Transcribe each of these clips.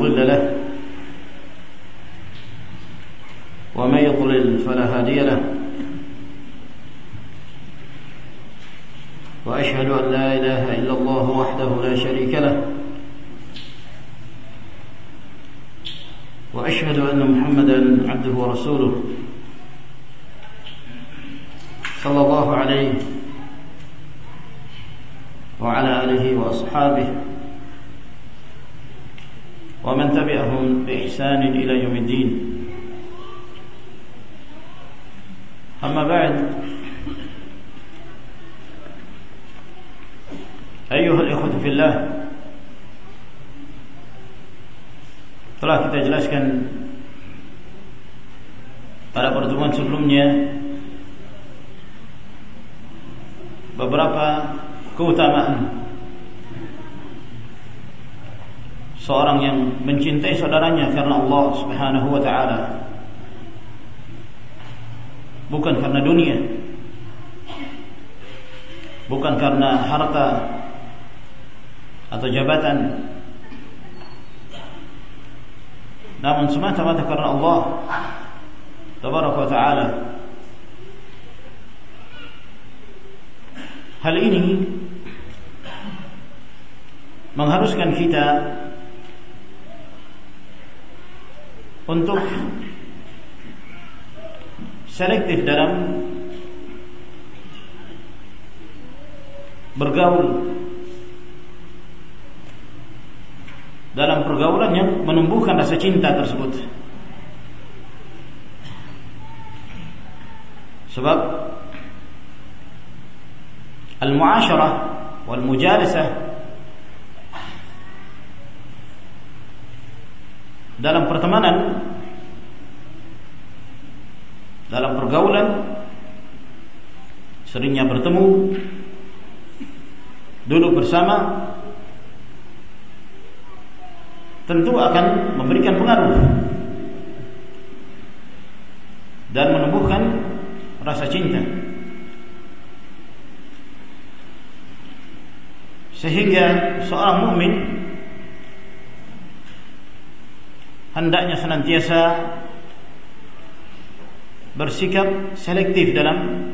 مضل له. ومن يضلل فلا هادي له. وأشهد أن لا إله إلا الله وحده لا شريك له. وأشهد أن محمدا عبده ورسوله. صلى الله عليه وعلى آله وأصحابه بإحسان إلى يوم الدين. أما بعد أيها الإخوة في الله ثلاثة أجلاش كان على برضوان سلمني mencintai saudaranya karena Allah Subhanahu wa taala. Bukan karena dunia. Bukan karena harta atau jabatan. Namun semata-mata karena Allah tabaraka taala. Hal ini mengharuskan kita untuk selektif dalam bergaul dalam pergaulan yang menumbuhkan rasa cinta tersebut. Sebab al-muasyarah wal mujalisah dalam pertemanan pergaulan seringnya bertemu duduk bersama tentu akan memberikan pengaruh dan menumbuhkan rasa cinta. Sehingga seorang mukmin hendaknya senantiasa bersikap selektif dalam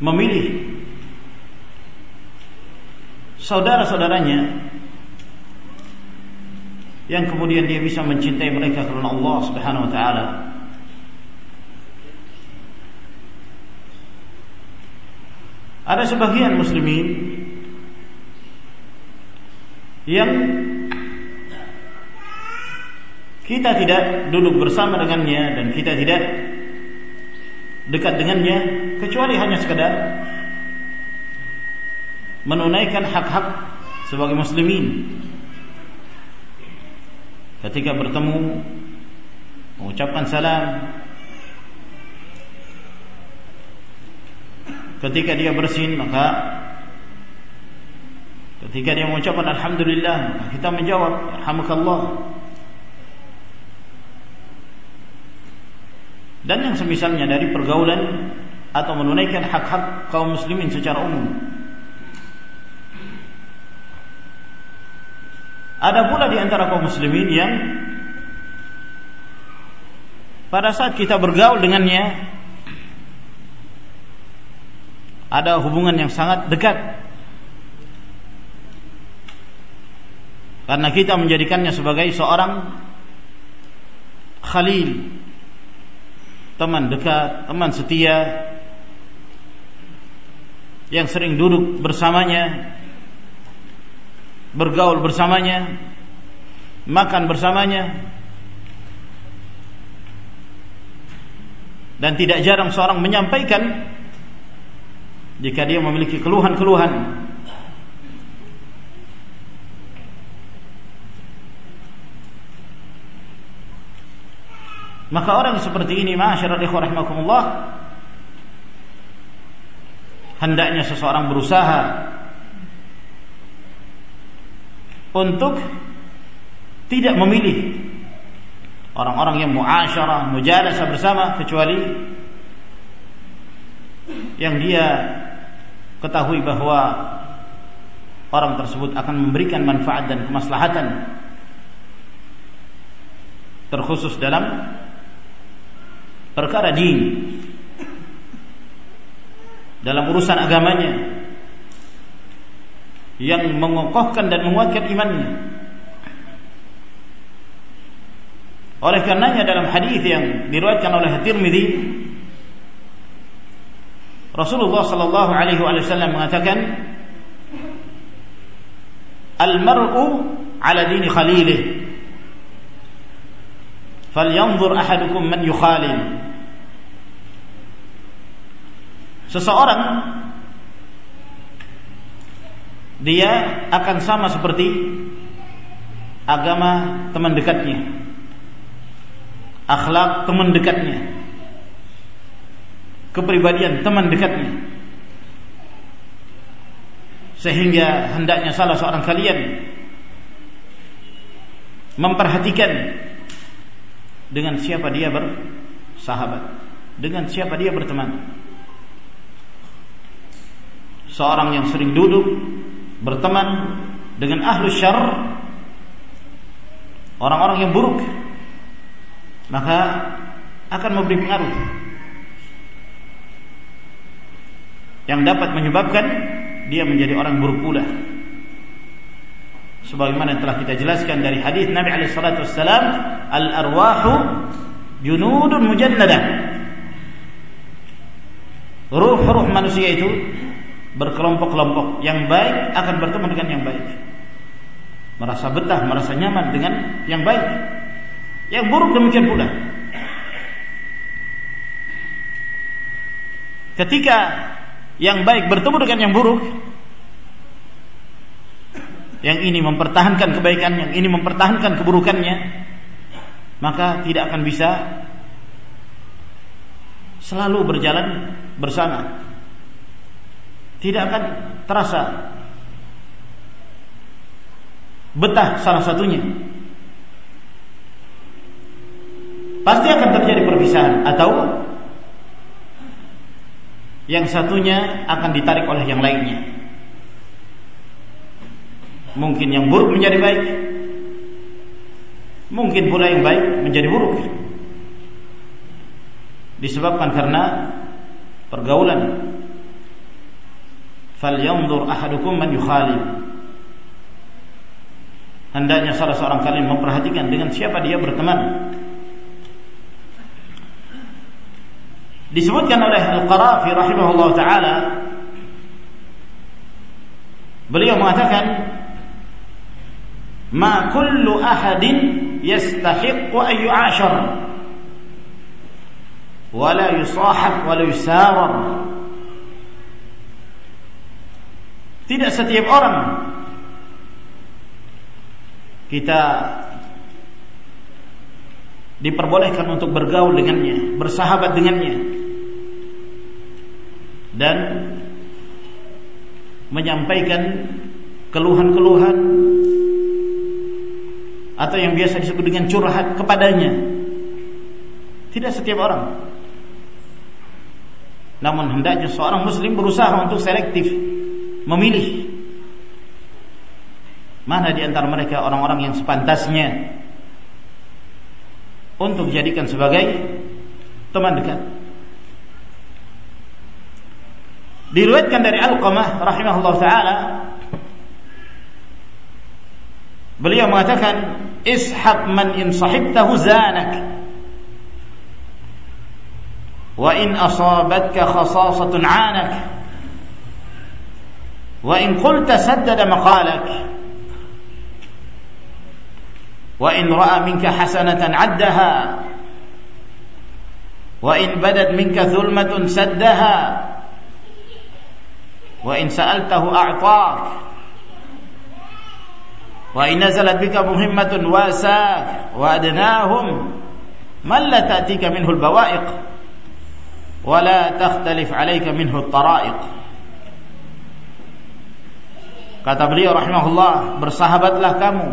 memilih saudara-saudaranya yang kemudian dia bisa mencintai mereka karena Allah Subhanahu wa taala. Ada sebagian muslimin yang kita tidak duduk bersama dengannya dan kita tidak dekat dengannya kecuali hanya sekadar menunaikan hak-hak sebagai muslimin. Ketika bertemu mengucapkan salam. Ketika dia bersin maka ketika dia mengucapkan alhamdulillah kita menjawab alhamdulillah dan yang semisalnya dari pergaulan atau menunaikan hak-hak kaum muslimin secara umum. Ada pula di antara kaum muslimin yang pada saat kita bergaul dengannya ada hubungan yang sangat dekat. Karena kita menjadikannya sebagai seorang khalil teman dekat, teman setia yang sering duduk bersamanya bergaul bersamanya, makan bersamanya. Dan tidak jarang seorang menyampaikan jika dia memiliki keluhan-keluhan Maka orang seperti ini, ikhwah rahimakumullah, hendaknya seseorang berusaha untuk tidak memilih orang-orang yang muasyarah, mujalasah bersama kecuali yang dia ketahui bahwa orang tersebut akan memberikan manfaat dan kemaslahatan terkhusus dalam perkara din. Dalam urusan agamanya. Yang mengokohkan dan menguatkan imannya. Oleh karenanya dalam hadis yang diriwayatkan oleh Tirmidzi Rasulullah sallallahu alaihi wasallam mengatakan al-mar'u ala dini khalilih falyanzur ahadukum man yukhalil. Seseorang dia akan sama seperti agama teman dekatnya. Akhlak teman dekatnya. Kepribadian teman dekatnya. Sehingga hendaknya salah seorang kalian memperhatikan dengan siapa dia bersahabat? Dengan siapa dia berteman? Seorang yang sering duduk berteman dengan ahlu syar orang-orang yang buruk maka akan memberi pengaruh yang dapat menyebabkan dia menjadi orang buruk pula sebagaimana telah kita jelaskan dari hadis Nabi alaihi salatu wassalam al arwahu junudun mujannadah ruh-ruh manusia itu berkelompok-kelompok. Yang baik akan bertemu dengan yang baik. Merasa betah, merasa nyaman dengan yang baik. Yang buruk demikian pula. Ketika yang baik bertemu dengan yang buruk, yang ini mempertahankan kebaikan, yang ini mempertahankan keburukannya, maka tidak akan bisa selalu berjalan bersama tidak akan terasa betah salah satunya. Pasti akan terjadi perpisahan atau yang satunya akan ditarik oleh yang lainnya. Mungkin yang buruk menjadi baik, mungkin pula yang baik menjadi buruk. Disebabkan karena pergaulan. Falyanzur ahadukum man yukhalil. Hendaknya salah seorang kalian memperhatikan dengan siapa dia berteman. Disebutkan oleh Al-Qarafi rahimahullah taala beliau mengatakan ma kullu ahadin yastahiqqu an yu'ashar. Wala yusahab wala yusarar Tidak setiap orang kita diperbolehkan untuk bergaul dengannya, bersahabat dengannya dan menyampaikan keluhan-keluhan atau yang biasa disebut dengan curhat kepadanya. Tidak setiap orang. Namun hendaknya seorang muslim berusaha untuk selektif memilih mana di antara mereka orang-orang yang sepantasnya untuk dijadikan sebagai teman dekat. Diriwayatkan dari Al-Qamah rahimahullah taala beliau mengatakan man in sahibtahu zanak wa in asabatka khasasatun 'anak وإن قلت سدد مقالك. وإن رأى منك حسنة عدها. وإن بدت منك ظلمة سدها. وإن سألته أعطاك. wa inna zalat bika muhimmatun wasa wa adnahum man la ta'tika minhu al-bawa'iq wa la takhtalif 'alayka minhu at-tara'iq. Kata beliau rahimahullah bersahabatlah kamu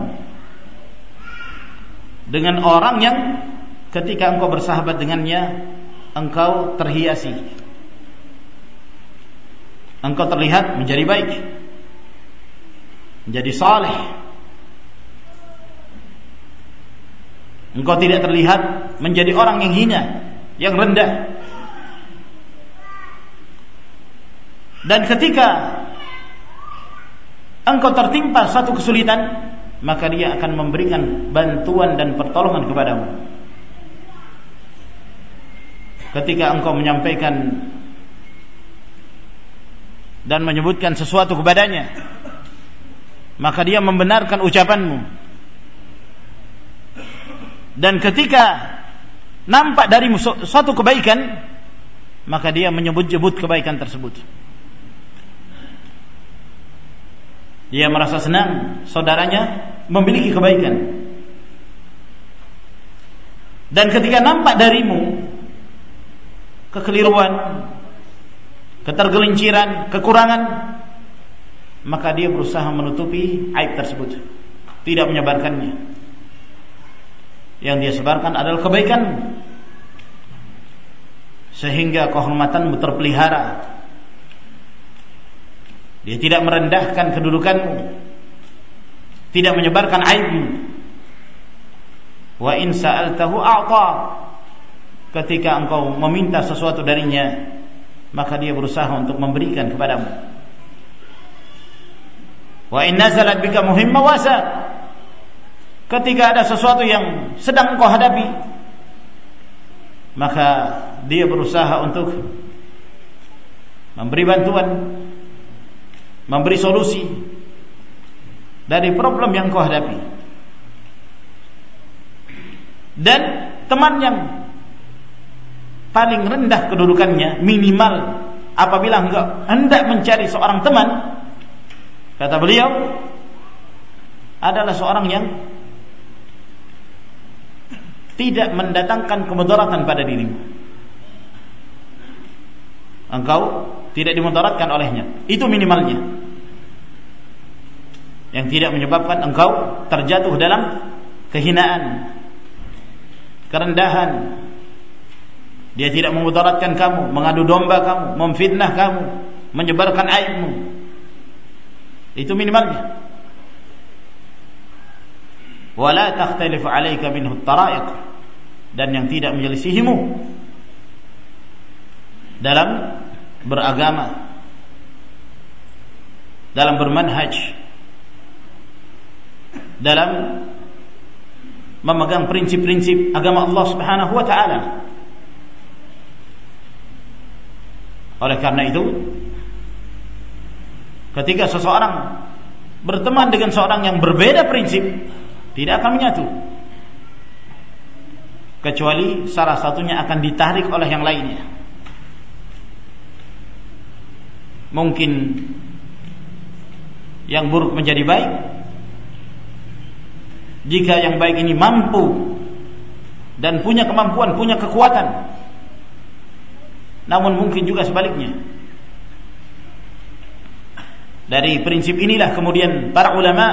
dengan orang yang ketika engkau bersahabat dengannya engkau terhiasi. Engkau terlihat menjadi baik menjadi saleh. Engkau tidak terlihat menjadi orang yang hina yang rendah dan ketika engkau tertimpa satu kesulitan maka dia akan memberikan bantuan dan pertolongan kepadamu. Ketika engkau menyampaikan dan menyebutkan sesuatu kepadanya, maka dia membenarkan ucapanmu. Dan ketika nampak dari suatu kebaikan, maka dia menyebut-nyebut kebaikan tersebut. Dia merasa senang saudaranya memiliki kebaikan. Dan ketika nampak darimu kekeliruan, ketergelinciran, kekurangan, maka dia berusaha menutupi aib tersebut, tidak menyebarkannya. Yang dia sebarkan adalah kebaikan, sehingga kehormatanmu terpelihara dia tidak merendahkan kedudukanmu. Tidak menyebarkan aibmu. Wa in sa'altahu a'ta. Ketika engkau meminta sesuatu darinya, maka dia berusaha untuk memberikan kepadamu. Wa in nazalat bika muhimma wasa. Ketika ada sesuatu yang sedang engkau hadapi, maka dia berusaha untuk memberi bantuan memberi solusi dari problem yang kau hadapi. Dan teman yang paling rendah kedudukannya minimal apabila engkau hendak mencari seorang teman kata beliau adalah seorang yang tidak mendatangkan kemudaratan pada dirimu. Engkau tidak dimudaratkan olehnya. Itu minimalnya yang tidak menyebabkan engkau terjatuh dalam kehinaan, kerendahan. Dia tidak memudaratkan kamu, mengadu domba kamu, memfitnah kamu, menyebarkan aibmu. Itu minimalnya. Wala takhtalif 'alaika minhu tara'iq dan yang tidak menyelisihimu dalam beragama dalam bermanhaj dalam memegang prinsip-prinsip agama Allah Subhanahu wa taala. Oleh karena itu, ketika seseorang berteman dengan seorang yang berbeda prinsip, tidak akan menyatu. Kecuali salah satunya akan ditarik oleh yang lainnya. Mungkin yang buruk menjadi baik, jika yang baik ini mampu dan punya kemampuan, punya kekuatan. Namun mungkin juga sebaliknya. Dari prinsip inilah kemudian para ulama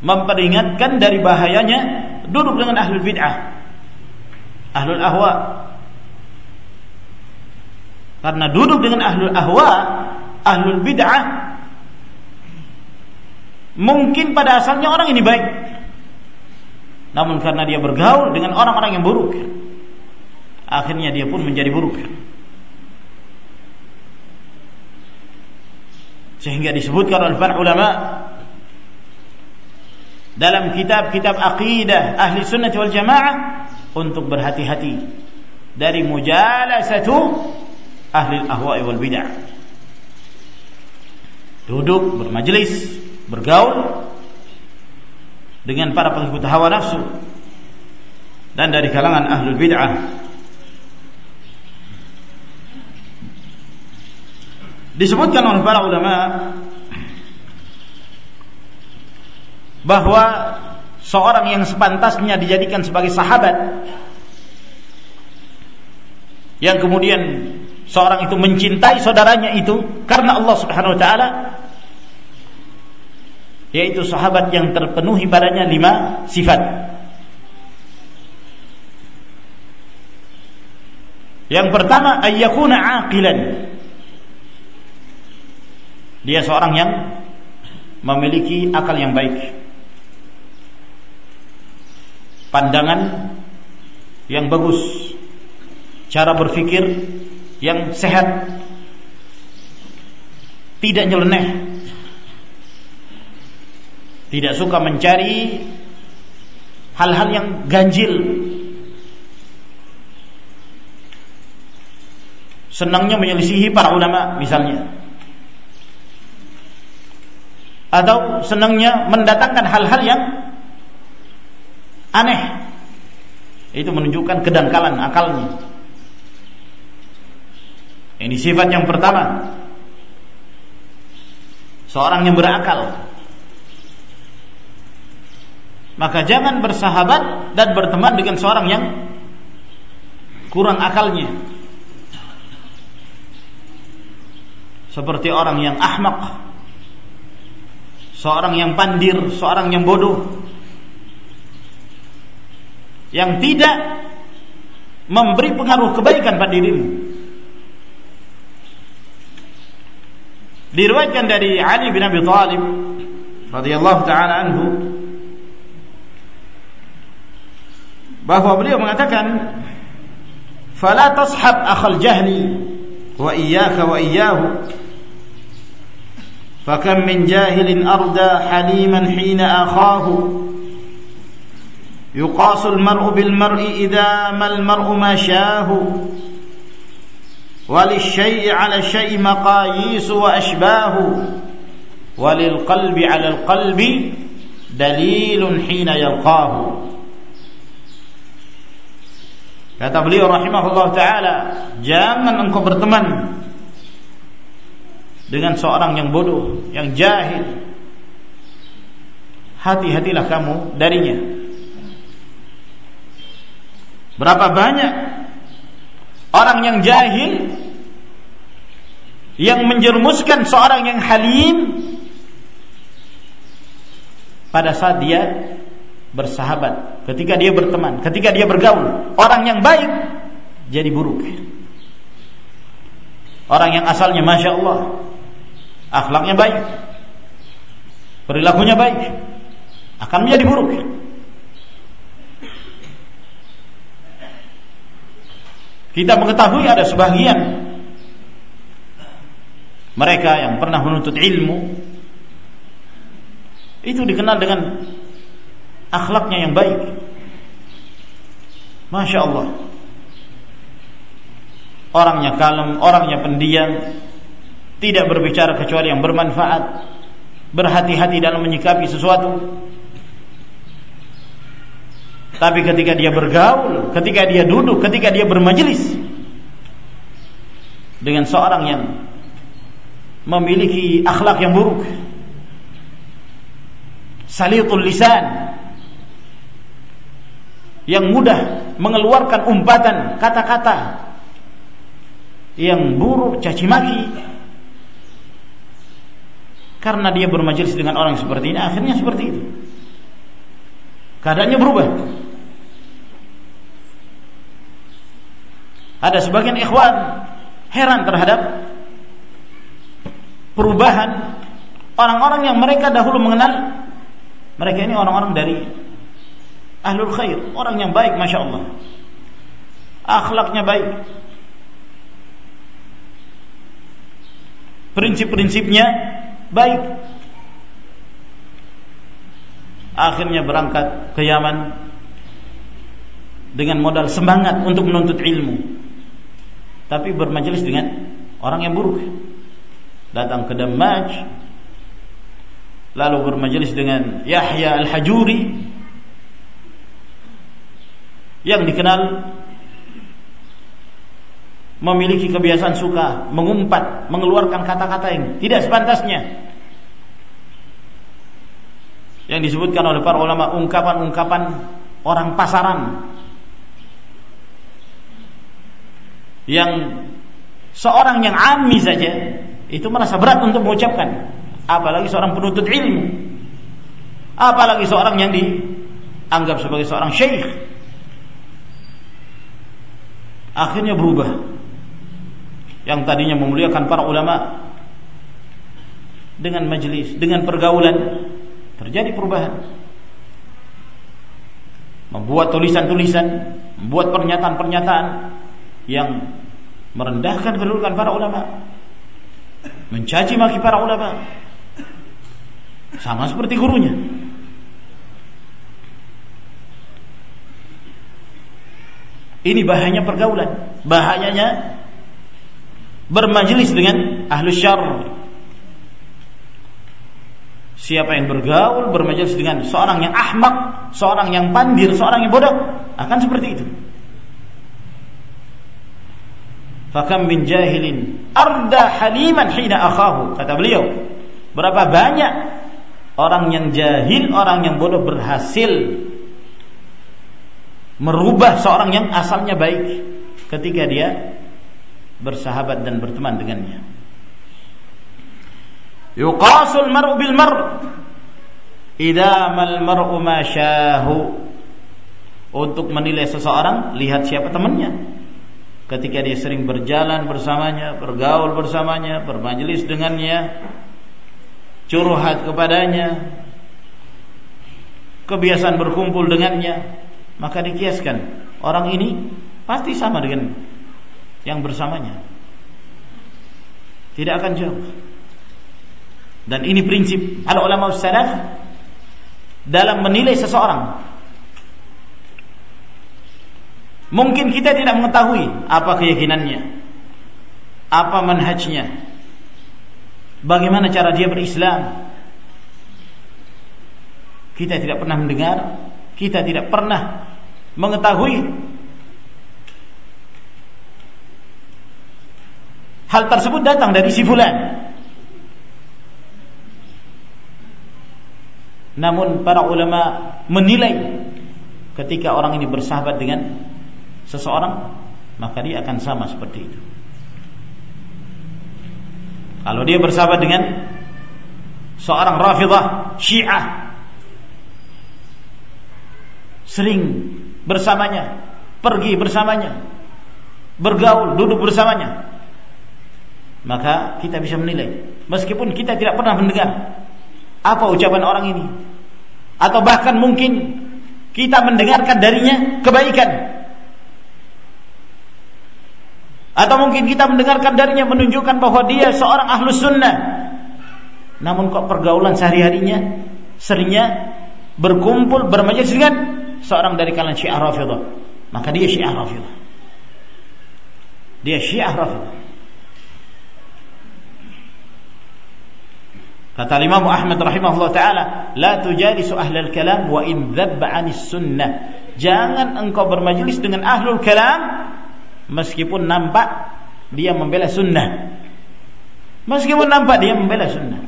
memperingatkan dari bahayanya duduk dengan ahlul bid'ah. Ahlul ahwa. Karena duduk dengan ahlul ahwa, ahlul bid'ah Mungkin pada asalnya orang ini baik. Namun karena dia bergaul dengan orang-orang yang buruk, akhirnya dia pun menjadi buruk. Sehingga disebutkan oleh para ulama dalam kitab-kitab akidah ahli sunnah wal jamaah untuk berhati-hati dari mujalasatu ahli ahwa wal bid'ah. Duduk bermajlis bergaul dengan para pengikut hawa nafsu dan dari kalangan ahlul bid'ah disebutkan oleh para ulama bahwa seorang yang sepantasnya dijadikan sebagai sahabat yang kemudian seorang itu mencintai saudaranya itu karena Allah Subhanahu wa taala yaitu sahabat yang terpenuhi padanya lima sifat. Yang pertama ayyakuna aqilan. Dia seorang yang memiliki akal yang baik. Pandangan yang bagus, cara berpikir yang sehat, tidak nyeleneh, tidak suka mencari hal-hal yang ganjil, senangnya menyelisihi para ulama misalnya, atau senangnya mendatangkan hal-hal yang aneh, itu menunjukkan kedangkalan akalnya. Ini sifat yang pertama. Seorang yang berakal. Maka jangan bersahabat dan berteman dengan seorang yang kurang akalnya. Seperti orang yang ahmak. Seorang yang pandir, seorang yang bodoh yang tidak memberi pengaruh kebaikan pada dirimu. Diriwayatkan dari Ali bin Abi Thalib radhiyallahu taala anhu bahwa beliau mengatakan fala tashab akhal jahli wa iyyaka wa iyyahu fakam min jahilin arda haliman hina akhahu يقاس المرء بالمرء إذا ما المرء ما شاه وللشيء على الشيء مقاييس وأشباه وللقلب على القلب دليل حين يلقاه Kata beliau rahimahullah taala, jangan engkau berteman dengan seorang yang bodoh, yang jahil. Hati-hatilah kamu darinya. Berapa banyak orang yang jahil yang menjermuskan seorang yang halim pada saat dia bersahabat, ketika dia berteman, ketika dia bergaul, orang yang baik jadi buruk. Orang yang asalnya masya Allah, akhlaknya baik, perilakunya baik, akan menjadi buruk. Kita mengetahui ada sebagian mereka yang pernah menuntut ilmu itu dikenal dengan akhlaknya yang baik. Masya Allah. Orangnya kalem, orangnya pendiam, tidak berbicara kecuali yang bermanfaat, berhati-hati dalam menyikapi sesuatu. Tapi ketika dia bergaul, ketika dia duduk, ketika dia bermajelis dengan seorang yang memiliki akhlak yang buruk. Salitul lisan yang mudah mengeluarkan umpatan kata-kata yang buruk caci maki karena dia bermajelis dengan orang seperti ini akhirnya seperti itu keadaannya berubah ada sebagian ikhwan heran terhadap perubahan orang-orang yang mereka dahulu mengenal. Mereka ini orang-orang dari ahlul khair, orang yang baik masya Allah, akhlaknya baik, prinsip-prinsipnya baik. Akhirnya berangkat ke Yaman dengan modal semangat untuk menuntut ilmu, tapi bermajelis dengan orang yang buruk datang ke Damaj lalu bermajelis dengan Yahya Al-Hajuri yang dikenal memiliki kebiasaan suka mengumpat, mengeluarkan kata-kata yang tidak sepantasnya. yang disebutkan oleh para ulama ungkapan-ungkapan orang pasaran yang seorang yang ami saja itu merasa berat untuk mengucapkan. Apalagi seorang penuntut ilmu. Apalagi seorang yang dianggap sebagai seorang syekh. Akhirnya berubah. Yang tadinya memuliakan para ulama dengan majelis dengan pergaulan terjadi perubahan. Membuat tulisan-tulisan membuat pernyataan-pernyataan yang merendahkan kedudukan para ulama mencaci maki para ulama sama seperti gurunya. Ini bahayanya pergaulan bahayanya bermajelis dengan ahlu syar siapa yang bergaul bermajelis dengan seorang yang ahmak seorang yang pandir seorang yang bodoh akan seperti itu Fakam min jahilin arda haliman hina akhahu. Kata beliau berapa banyak orang yang jahil orang yang bodoh berhasil merubah seorang yang asalnya baik ketika dia bersahabat dan berteman dengannya. Yuqasul mar'u bil mar' idza mal mar'u ma syahu. Untuk menilai seseorang lihat siapa temannya ketika dia sering berjalan bersamanya, bergaul bersamanya, bermajelis dengannya, curhat kepadanya, kebiasaan berkumpul dengannya, maka dikiaskan orang ini pasti sama dengan yang bersamanya. Tidak akan jauh. Dan ini prinsip al ulama salaf dalam menilai seseorang Mungkin kita tidak mengetahui apa keyakinannya, apa manhajnya, bagaimana cara dia berislam. Kita tidak pernah mendengar, kita tidak pernah mengetahui hal tersebut datang dari si fulan. Namun para ulama menilai ketika orang ini bersahabat dengan seseorang maka dia akan sama seperti itu. Kalau dia bersahabat dengan seorang rafidah syiah sering bersamanya pergi bersamanya bergaul duduk bersamanya maka kita bisa menilai. Meskipun kita tidak pernah mendengar apa ucapan orang ini atau bahkan mungkin kita mendengarkan darinya kebaikan Atau mungkin kita mendengarkan darinya menunjukkan bahwa dia seorang ahlus sunnah. Namun kok pergaulan sehari-harinya seringnya berkumpul bermajelis dengan seorang dari kalangan Syiah Rafidah. Maka dia Syiah Rafidah. Dia Syiah Rafidah. Kata Imam Ahmad rahimahullah taala, "La tujalisu ahlal kalam wa in dzabba 'anis sunnah." Jangan engkau bermajelis dengan ahlul kalam meskipun nampak dia membela sunnah. Meskipun nampak dia membela sunnah.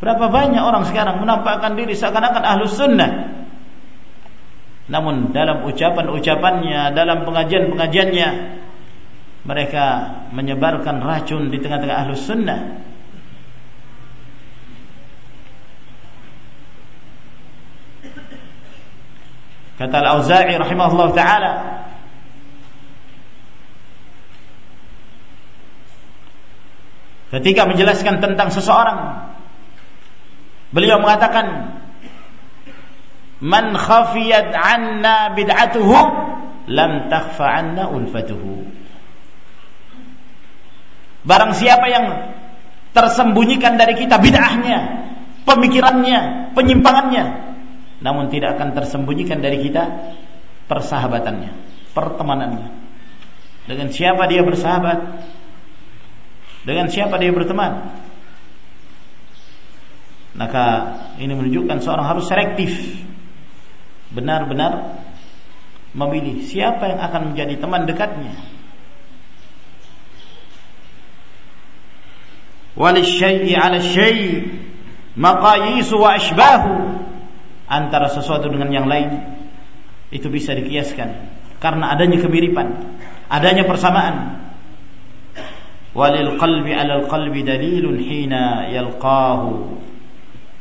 Berapa banyak orang sekarang menampakkan diri seakan-akan ahlus sunnah. Namun dalam ucapan-ucapannya dalam pengajian-pengajiannya mereka menyebarkan racun di tengah-tengah ahlus sunnah. Kata Al-Auza'i rahimahullah taala ketika menjelaskan tentang seseorang beliau mengatakan man khafiyat anna bid'atuhu lam takhfa anna ulfatuhu barang siapa yang tersembunyikan dari kita bid'ahnya pemikirannya penyimpangannya namun tidak akan tersembunyikan dari kita persahabatannya pertemanannya. Dengan siapa dia bersahabat dengan siapa dia berteman? Maka ini menunjukkan seorang harus selektif. Benar-benar memilih siapa yang akan menjadi teman dekatnya. Walisyai'i 'ala syai' maqayis wa ashbahu. Antara sesuatu dengan yang lain itu bisa dikiaskan. Karena adanya kemiripan, adanya persamaan. Walil 'alal qalbi dalilun hina yalqahu.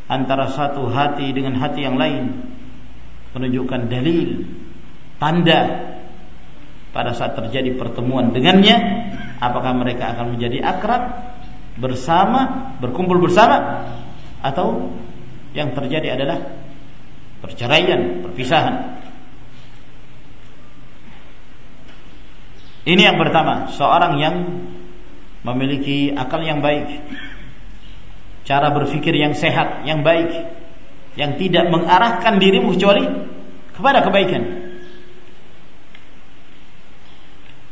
Antara satu hati dengan hati yang lain menunjukkan dalil, tanda pada saat terjadi pertemuan dengannya apakah mereka akan menjadi akrab bersama, berkumpul bersama atau yang terjadi adalah perceraian, perpisahan. Ini yang pertama, seorang yang memiliki akal yang baik, cara berpikir yang sehat, yang baik, yang tidak mengarahkan dirimu kecuali kepada kebaikan.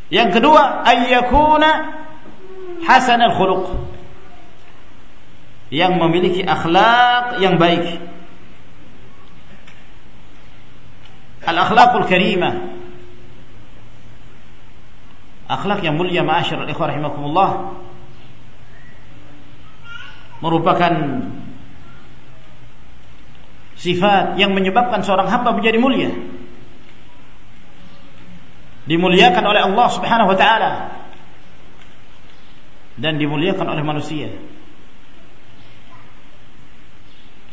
Yang kedua, ayyakuna hasan al-khuluq. Yang memiliki akhlak yang baik. Al-akhlaqul karimah akhlak yang mulia ma'asyiral ikhwah rahimakumullah merupakan sifat yang menyebabkan seorang hamba menjadi mulia. Dimuliakan oleh Allah Subhanahu wa taala dan dimuliakan oleh manusia.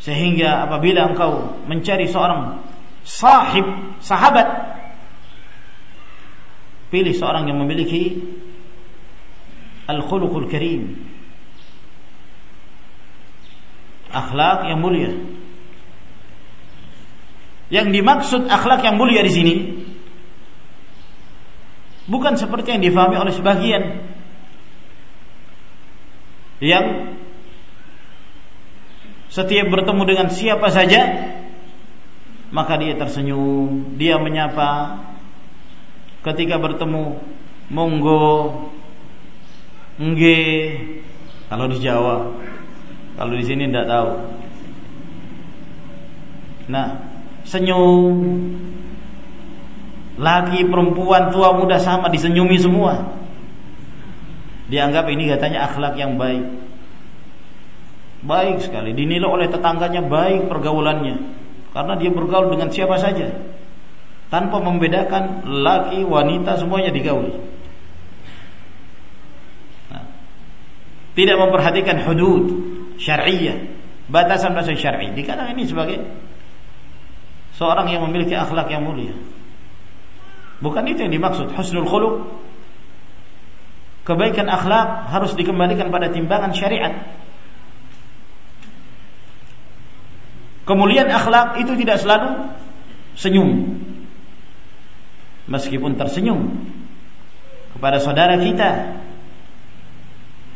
Sehingga apabila engkau mencari seorang sahib sahabat Pilih seorang yang memiliki al-khuluqul karim. Akhlak yang mulia. Yang dimaksud akhlak yang mulia di sini bukan seperti yang difahami oleh sebagian yang setiap bertemu dengan siapa saja maka dia tersenyum, dia menyapa, ketika bertemu monggo nge kalau di Jawa kalau di sini tidak tahu. Nah senyum. Laki perempuan tua muda sama disenyumi semua. Dianggap ini katanya akhlak yang baik. Baik sekali. Dinilai oleh tetangganya baik pergaulannya. Karena dia bergaul dengan siapa saja tanpa membedakan laki wanita semuanya digauli. Nah, tidak memperhatikan hudud syariah, batasan-batasan syar'i. Dikatakan ini sebagai seorang yang memiliki akhlak yang mulia. Bukan itu yang dimaksud husnul khuluq. Kebaikan akhlak harus dikembalikan pada timbangan syariat. Kemuliaan akhlak itu tidak selalu senyum meskipun tersenyum kepada saudara kita.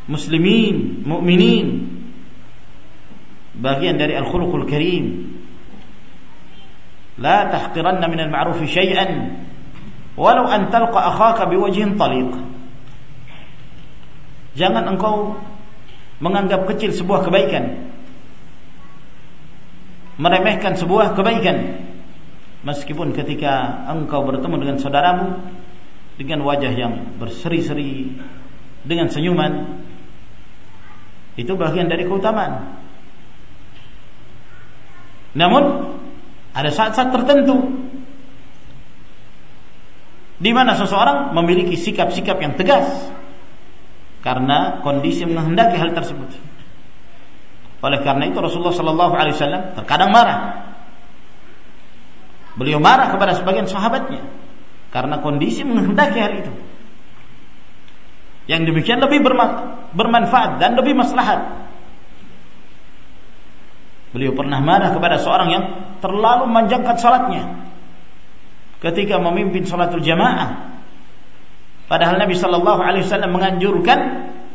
Muslimin, mukminin. Bagian dari al-khuluqul karim. La tahqiranna min al-ma'ruf syai'an walau an talqa akhaka biwajhin taliq. Jangan engkau menganggap kecil sebuah kebaikan. Meremehkan sebuah kebaikan meskipun ketika engkau bertemu dengan saudaramu dengan wajah yang berseri-seri dengan senyuman itu bagian dari keutamaan namun ada saat-saat tertentu di mana seseorang memiliki sikap-sikap yang tegas karena kondisi menghendaki hal tersebut. Oleh karena itu Rasulullah Sallallahu Alaihi Wasallam terkadang marah Beliau marah kepada sebagian sahabatnya karena kondisi menghendaki hal itu. Yang demikian lebih bermanfaat dan lebih maslahat. Beliau pernah marah kepada seorang yang terlalu memanjangkan salatnya ketika memimpin salatul jamaah. Padahal Nabi Shallallahu Alaihi Wasallam menganjurkan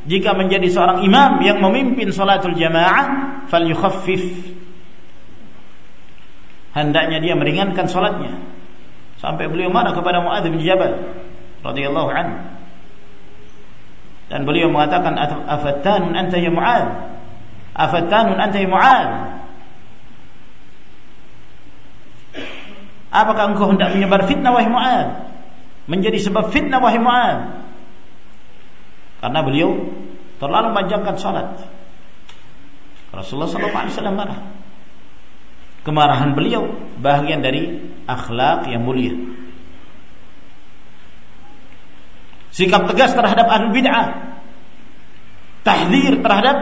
jika menjadi seorang imam yang memimpin salatul jamaah, fal yukhaffif hendaknya dia meringankan salatnya sampai beliau marah kepada Muadz bin Jabal radhiyallahu anhu dan beliau mengatakan afattanun anta ya Muadz? Afattanun anta ya Muadz? Apakah engkau hendak menyebar fitnah wahai Muadz? Menjadi sebab fitnah wahai Muadz? Karena beliau terlalu memanjangkan salat Rasulullah SAW marah. Kemarahan beliau bagian dari akhlak yang mulia. Sikap tegas terhadap ahli bid'ah. Tahdir terhadap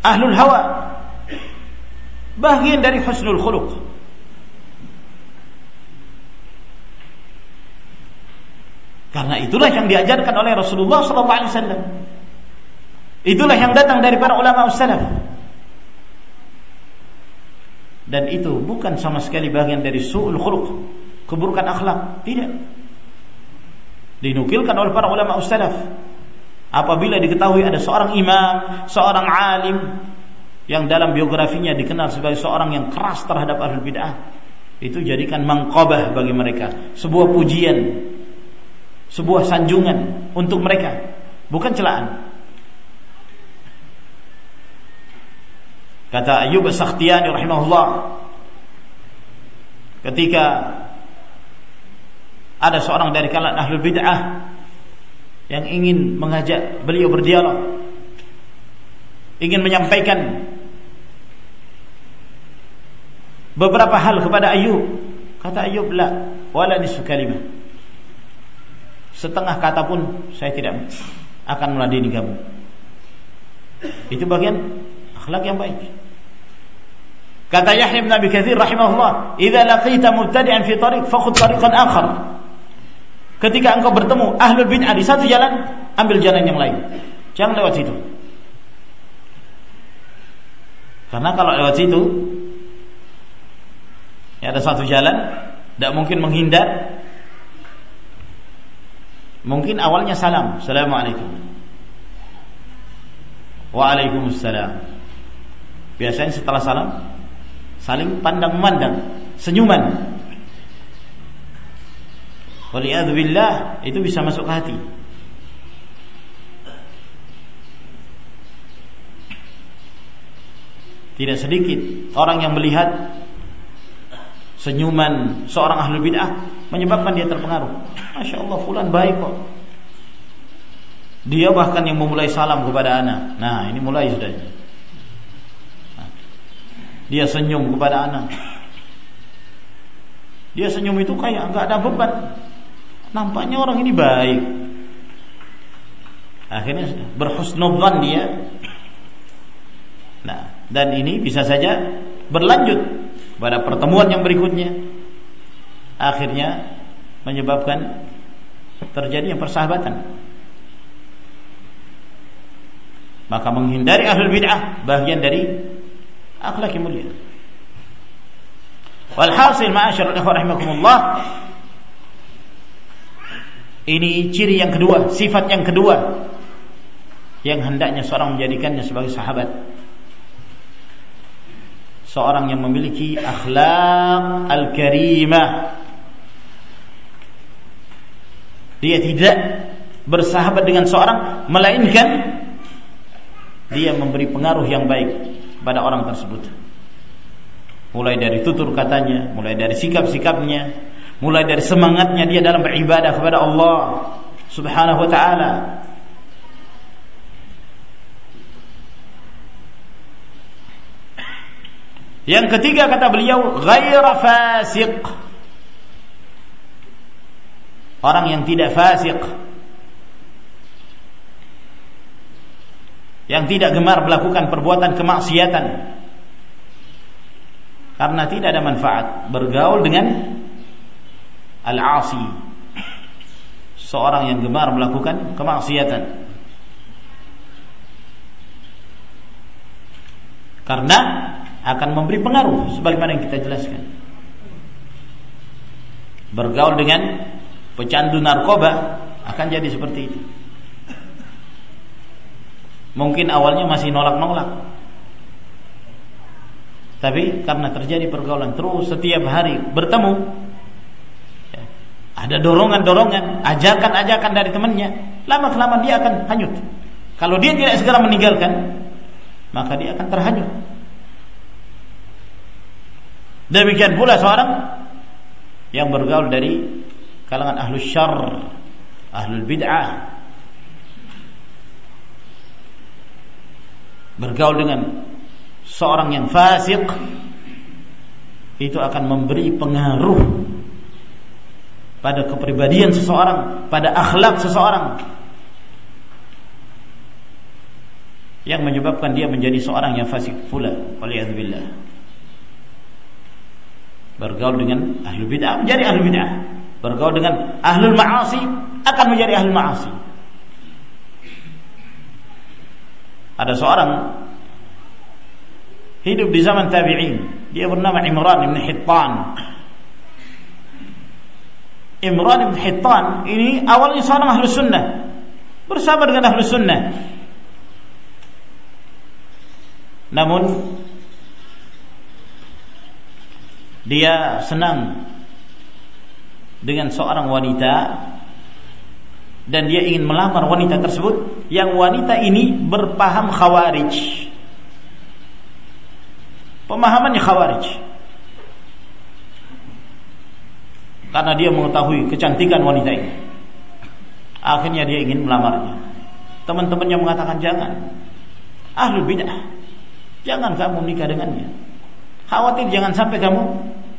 ahlul hawa. Bagian dari husnul khuluq. Karena itulah yang diajarkan oleh Rasulullah SAW. Itulah yang datang dari para ulama salaf. Dan itu bukan sama sekali bagian dari su'ul khuluq, keburukan akhlak, tidak. Dinukilkan oleh para ulama salaf. Apabila diketahui ada seorang imam, seorang alim yang dalam biografinya dikenal sebagai seorang yang keras terhadap ahlul bid'ah, itu jadikan mangkobah bagi mereka, sebuah pujian sebuah sanjungan untuk mereka, bukan celaan. Kata Ayub As-Sakhtiyani rahimahullah ketika ada seorang dari kalangan ahlul bid'ah yang ingin mengajak beliau berdialog ingin menyampaikan beberapa hal kepada Ayub kata Ayub la wala nisfu kalimah setengah kata pun saya tidak akan meladeni kamu. Itu bagian akhlak yang baik. Kata Yahya bin Abi Katsir rahimahullah, "Idza laqita mubtadi'an fi tariq fakhudh tariqan akhar." Ketika engkau bertemu ahlul bid'ah di satu jalan, ambil jalan yang lain. Jangan lewat situ. Karena kalau lewat situ ya ada satu jalan, tidak mungkin menghindar, Mungkin awalnya salam, Assalamualaikum. Waalaikumsalam. Biasanya setelah salam saling pandang memandang, senyuman. Waliyadzubillah itu bisa masuk ke hati. Tidak sedikit orang yang melihat senyuman seorang ahli bid'ah menyebabkan dia terpengaruh. Masya Allah, fulan baik kok. Dia bahkan yang memulai salam kepada anak. Nah, ini mulai sudah. Dia senyum kepada anak. Dia senyum itu kayak nggak ada beban. Nampaknya orang ini baik. Akhirnya berhusnudzan dia. Nah, dan ini bisa saja berlanjut pada pertemuan yang berikutnya akhirnya menyebabkan terjadinya persahabatan maka menghindari ahlul bid'ah bagian dari akhlak yang mulia. Walhasil ikhwan rahimakumullah. Ini ciri yang kedua sifat yang kedua yang hendaknya seorang menjadikannya sebagai sahabat. Seorang yang memiliki akhlak al-karimah dia tidak bersahabat dengan seorang melainkan dia memberi pengaruh yang baik pada orang tersebut mulai dari tutur katanya mulai dari sikap-sikapnya mulai dari semangatnya dia dalam beribadah kepada Allah subhanahu wa ta'ala Yang ketiga kata beliau ghaira fasiq. Orang yang tidak fasik. Yang tidak gemar melakukan perbuatan kemaksiatan. Karena tidak ada manfaat bergaul dengan al-asi. Seorang yang gemar melakukan kemaksiatan. Karena akan memberi pengaruh sebagaimana yang kita jelaskan. Bergaul dengan pecandu narkoba akan jadi seperti itu. Mungkin awalnya masih nolak-nolak. Tapi karena terjadi pergaulan terus setiap hari bertemu ya, ada dorongan-dorongan, ajakan-ajakan dari temannya, lama kelamaan dia akan hanyut. Kalau dia tidak segera meninggalkan, maka dia akan terhanyut. Demikian pula seorang yang bergaul dari kalangan ahlu syar, ahlu bid'ah. Bergaul dengan seorang yang fasik itu akan memberi pengaruh pada kepribadian seseorang, pada akhlak seseorang yang menyebabkan dia menjadi seorang yang fasik pula. Waliyadzubillah. Bergaul dengan ahli bid'ah menjadi ahli bid'ah. Bergaul dengan ahlul ma'asi akan menjadi ahli ma'asi. Ada seorang hidup di zaman tabi'in. Dia bernama Imran bin Hittan. Imran bin Hittan ini awalnya seorang ahli sunnah. Bersama dengan ahli sunnah. Namun dia senang dengan seorang wanita dan dia ingin melamar wanita tersebut. Yang wanita ini berpaham khawarij. Pemahamannya khawarij. Karena dia mengetahui kecantikan wanita ini. Akhirnya dia ingin melamarnya. Teman-temannya mengatakan jangan. Ahlu bid'ah. Jangan kamu nikah dengannya. Khawatir jangan sampai kamu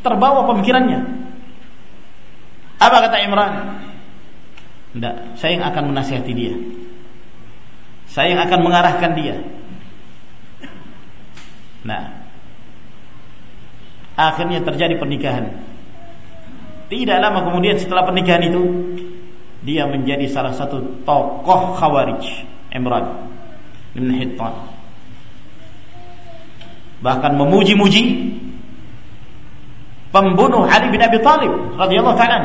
terbawa pemikirannya. Apa kata Imran? Tidak, saya yang akan menasihati dia. Saya yang akan mengarahkan dia. Nah, akhirnya terjadi pernikahan. Tidak lama kemudian setelah pernikahan itu, dia menjadi salah satu tokoh Khawarij, Imran bin Hittan. Bahkan memuji-muji pembunuh Ali bin Abi Thalib radhiyallahu taala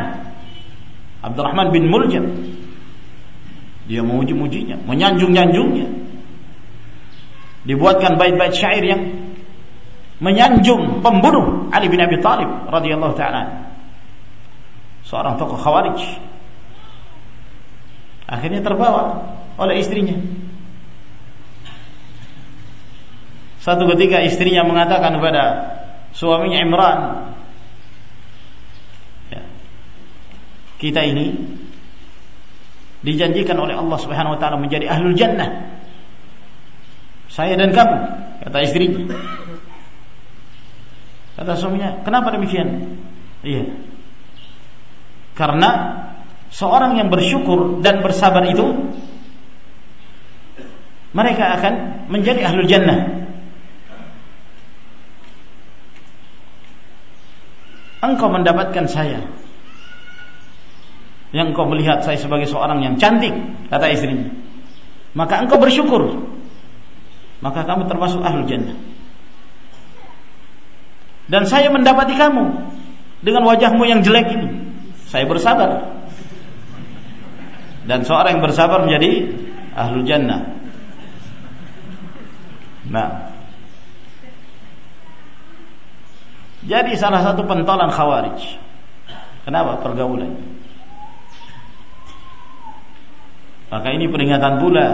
Abdurrahman bin Muljam. Dia memuji-mujinya menyanjung-nyanjungnya. Dibuatkan bait-bait syair yang menyanjung pembunuh Ali bin Abi Thalib radhiyallahu taala. Seorang tokoh khawarij. Akhirnya terbawa oleh istrinya. Satu ketika istrinya mengatakan kepada suaminya Imran kita ini dijanjikan oleh Allah Subhanahu wa taala menjadi ahlul jannah. Saya dan kamu, kata istrinya. Kata suaminya, "Kenapa demikian?" Iya. Karena seorang yang bersyukur dan bersabar itu mereka akan menjadi ahlul jannah. Engkau mendapatkan saya yang engkau melihat saya sebagai seorang yang cantik kata istrinya. Maka engkau bersyukur. Maka kamu termasuk ahlu jannah. Dan saya mendapati kamu dengan wajahmu yang jelek ini. Saya bersabar. Dan seorang yang bersabar menjadi ahlu jannah. Nah. Jadi salah satu pentolan khawarij. Kenapa pergaulan Maka ini peringatan pula.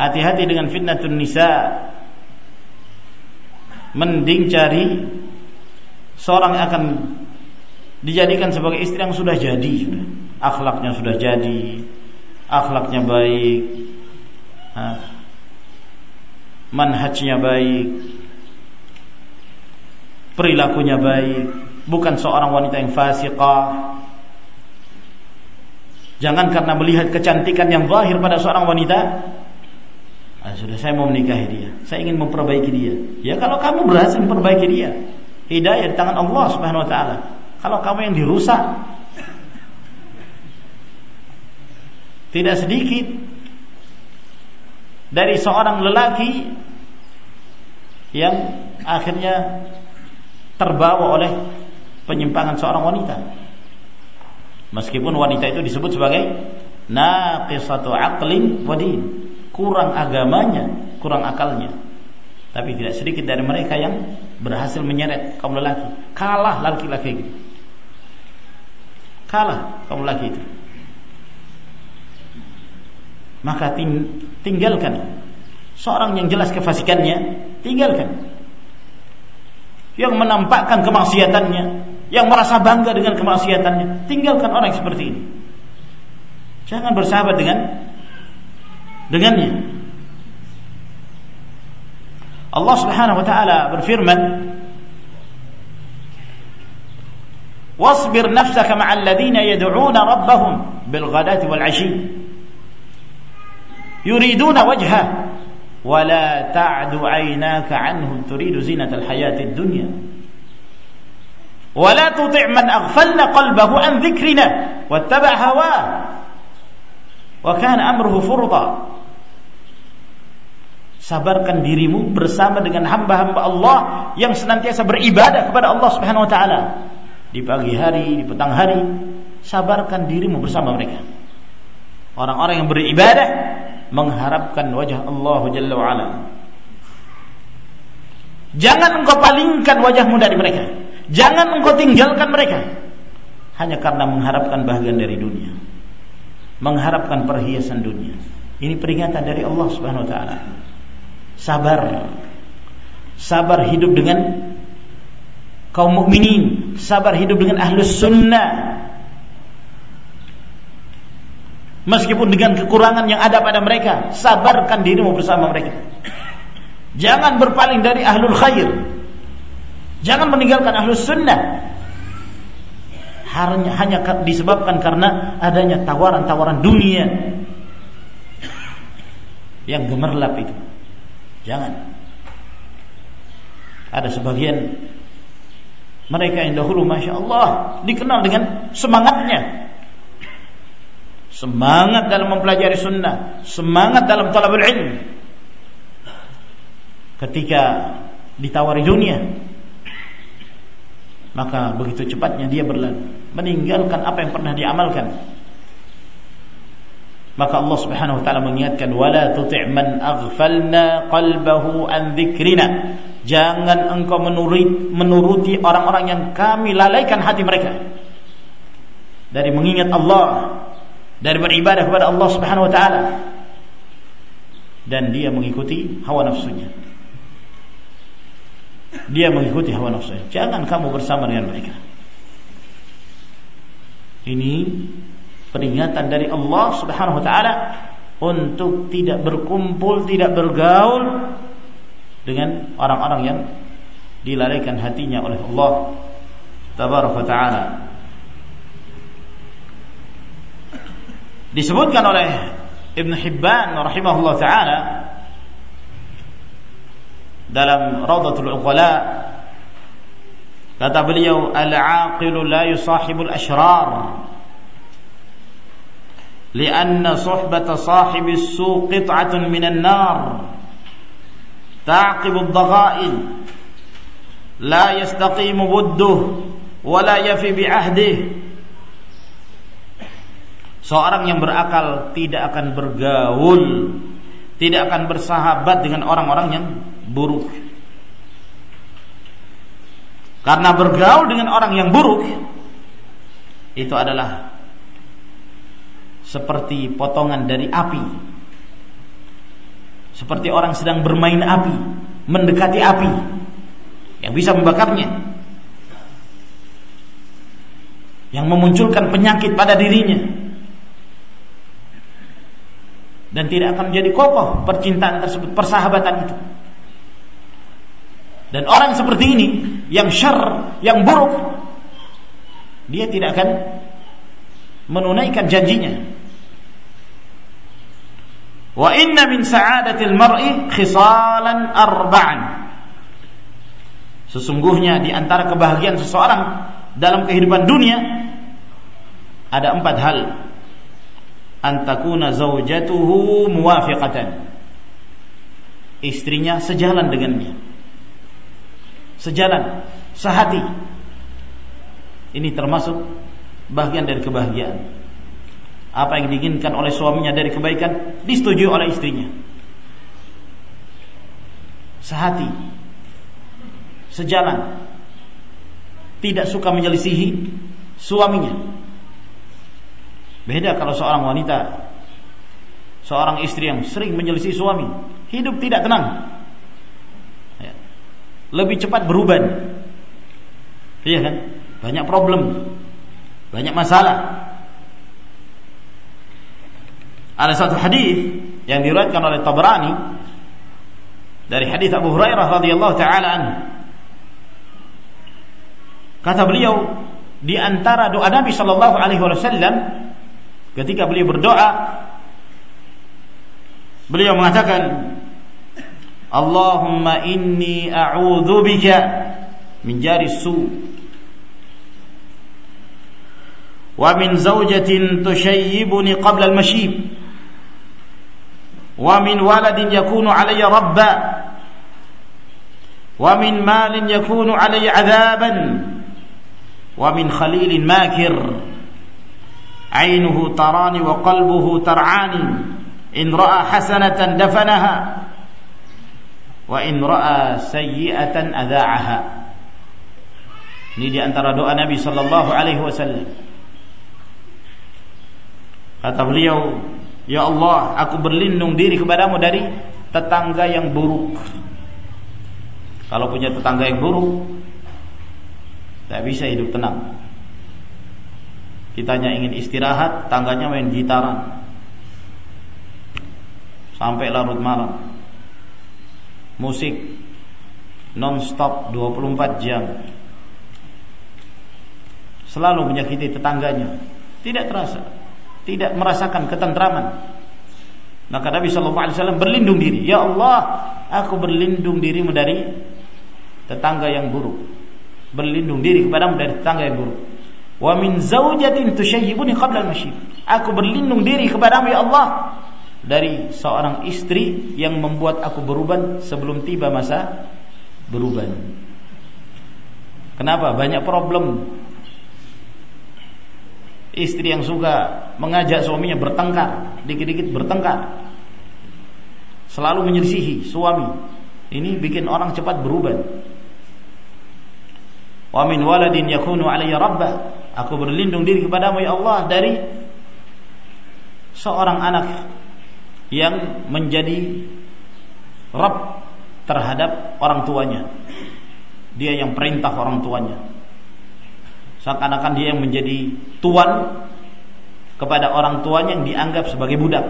Hati-hati dengan fitnatun nisa. Mending cari Seorang yang akan Dijadikan sebagai istri yang sudah jadi. Akhlaknya sudah jadi. Akhlaknya baik. Manhajnya baik. Perilakunya baik. Bukan seorang wanita yang fasiqah Jangan karena melihat kecantikan yang zahir pada seorang wanita, ah, sudah saya mau menikahi dia. Saya ingin memperbaiki dia. Ya kalau kamu berhasil memperbaiki dia, hidayah di tangan Allah Subhanahu wa taala. Kalau kamu yang dirusak, tidak sedikit dari seorang lelaki yang akhirnya terbawa oleh penyimpangan seorang wanita. Meskipun wanita itu disebut sebagai naqisatu aqlin wa din, kurang agamanya, kurang akalnya. Tapi tidak sedikit dari mereka yang berhasil menyeret kaum lelaki, kalah laki-laki itu. Kalah kaum lelaki itu. Maka ting tinggalkan seorang yang jelas kefasikannya, tinggalkan. Yang menampakkan kemaksiatannya, yang merasa bangga dengan kemaksiatannya, tinggalkan orang yang seperti ini. Jangan bersahabat dengan dengannya. Allah Subhanahu wa taala berfirman واصبر نفسك مع الذين يدعون ربهم بالغداة والعشي يريدون وجهه ولا تعد عيناك عنهم تريد زينة الحياة الدنيا ولا تطع من أغفلنا قلبه عن ذكرنا واتبع هواه وكان أمره فرضا Sabarkan dirimu bersama dengan hamba-hamba Allah yang senantiasa beribadah kepada Allah Subhanahu wa taala. Di pagi hari, di petang hari, sabarkan dirimu bersama mereka. Orang-orang yang beribadah mengharapkan wajah Allah Jalla wa ala. Jangan engkau palingkan wajahmu dari mereka. Jangan engkau tinggalkan mereka. Hanya karena mengharapkan bahagian dari dunia. Mengharapkan perhiasan dunia. Ini peringatan dari Allah Subhanahu wa taala. Sabar. Sabar hidup dengan kaum mukminin. Sabar hidup dengan ahlus sunnah. Meskipun dengan kekurangan yang ada pada mereka sabarkan dirimu bersama mereka. Jangan berpaling dari ahlul khair jangan meninggalkan ahlus sunnah hanya, hanya disebabkan karena adanya tawaran-tawaran dunia yang gemerlap itu Jangan. Ada sebagian mereka yang dahulu Masya Allah dikenal dengan semangatnya. Semangat dalam mempelajari sunnah, semangat dalam talabul ilm. Ketika ditawari dunia, maka begitu cepatnya dia berlalu, meninggalkan apa yang pernah diamalkan. Maka Allah Subhanahu wa taala mengingatkan wala tuti' man aghfalna qalbahu an dzikrina jangan engkau menuruti menuruti orang-orang yang kami lalaikan hati mereka. Dari mengingat Allah dari beribadah kepada Allah Subhanahu wa taala. Dan dia mengikuti hawa nafsunya dia mengikuti hawa nafsunya jangan kamu bersama dengan mereka ini peringatan dari Allah Subhanahu wa taala untuk tidak berkumpul, tidak bergaul dengan orang-orang yang dilalaikan hatinya oleh Allah tabaraka taala. Disebutkan oleh Ibn Hibban rahimahullah taala dalam Raudatul Uqala kata beliau al-aqilu la yusahibul ashrar لأن صحبة صاحب السوق قطعة من النار تعقب الضغائن لا يستقيم بده ولا يفي بعهده Seorang yang berakal tidak akan bergaul, tidak akan bersahabat dengan orang-orang yang buruk. Karena bergaul dengan orang yang buruk itu adalah seperti potongan dari api. Seperti orang sedang bermain api, mendekati api yang bisa membakarnya. Yang memunculkan penyakit pada dirinya. Dan tidak akan menjadi kokoh percintaan tersebut, persahabatan itu. Dan orang seperti ini yang syar, yang buruk, dia tidak akan menunaikan janjinya Wa inna min sa'adatil mar'i khisalan arba'an. Sesungguhnya di antara kebahagiaan seseorang dalam kehidupan dunia ada empat hal. Antakuna zaujatuhu muwafiqatan. Istrinya sejalan dengannya. Sejalan, sehati. Ini termasuk bagian dari kebahagiaan apa yang diinginkan oleh suaminya dari kebaikan disetujui oleh istrinya sehati sejalan tidak suka menyelisihi suaminya beda kalau seorang wanita seorang istri yang sering menyelisihi suami hidup tidak tenang. Lebih cepat berubah iya kan? Banyak problem. Banyak masalah. Ada satu hadis yang diriwayatkan oleh Tabrani dari hadis Abu Hurairah radhiyallahu taala anhu. Kata beliau di antara doa Nabi sallallahu alaihi wasallam ketika beliau berdoa beliau mengatakan اللهم إني أعوذ بك من جار السوء. ومن زوجة تشيبني قبل المشيب. ومن ولد يكون علي ربا. ومن مال يكون علي عذابا. ومن خليل ماكر. عينه تراني وقلبه ترعاني. إن رأى حسنة دفنها. Wa in ra'a sayyi'atan adza'aha. Ini di antara doa Nabi sallallahu alaihi wasallam. Kata beliau, "Ya Allah, aku berlindung diri kepadamu dari tetangga yang buruk." Kalau punya tetangga yang buruk, tidak bisa hidup tenang. Kita hanya ingin istirahat, tangganya main gitaran. Sampai larut malam musik non-stop 24 jam. Selalu menyakiti tetangganya. Tidak terasa tidak merasakan ketentraman. Maka Nabi Shallallahu Alaihi Wasallam berlindung diri. Ya Allah aku berlindung dirimu dari tetangga yang buruk. Berlindung diri kepadamu dari tetangga yang buruk. Wa min zaujatin tushayyibuni qabla al-masyib aku berlindung diri kepadamu ya Allah dari seorang istri yang membuat aku beruban sebelum tiba masa beruban. Kenapa? Banyak problem. Istri yang suka mengajak suaminya bertengkar, dikit-dikit bertengkar. Selalu menyelisihi suami. Ini bikin orang cepat beruban. Wa min waladin yakunu alayya rabbah. Aku berlindung diri kepadamu ya Allah dari seorang anak yang menjadi Rabb terhadap orang tuanya. Dia yang perintah orang tuanya. Seakan-akan dia yang menjadi tuan kepada orang tuanya yang dianggap sebagai budak.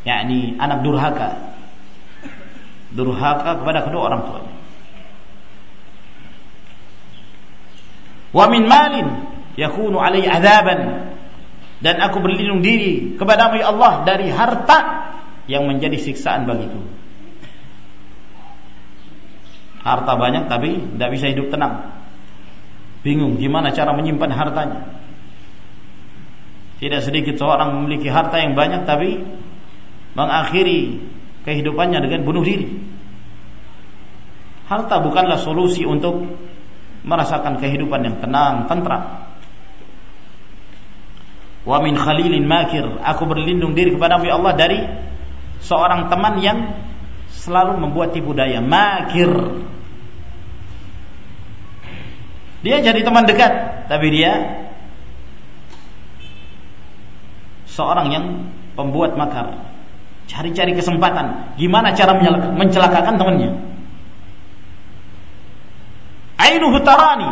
yakni anak durhaka. Durhaka kepada kedua orang tuanya. Wa min malin yakunu alaihi adzaban dan aku berlindung diri kepadamu ya Allah dari harta yang menjadi siksaan bagiku. Harta banyak tapi tidak bisa hidup tenang. Bingung gimana cara menyimpan hartanya. Tidak sedikit seorang memiliki harta yang banyak tapi mengakhiri kehidupannya dengan bunuh diri. Harta bukanlah solusi untuk merasakan kehidupan yang tenang, tentram wa min khalilin makir. Aku berlindung diri kepadamu ya Allah dari seorang teman yang selalu membuat tipu daya. Makir. Dia jadi teman dekat tapi dia seorang yang pembuat makar. Cari-cari kesempatan. Gimana cara mencelakakan temannya? Ainuhu tarani.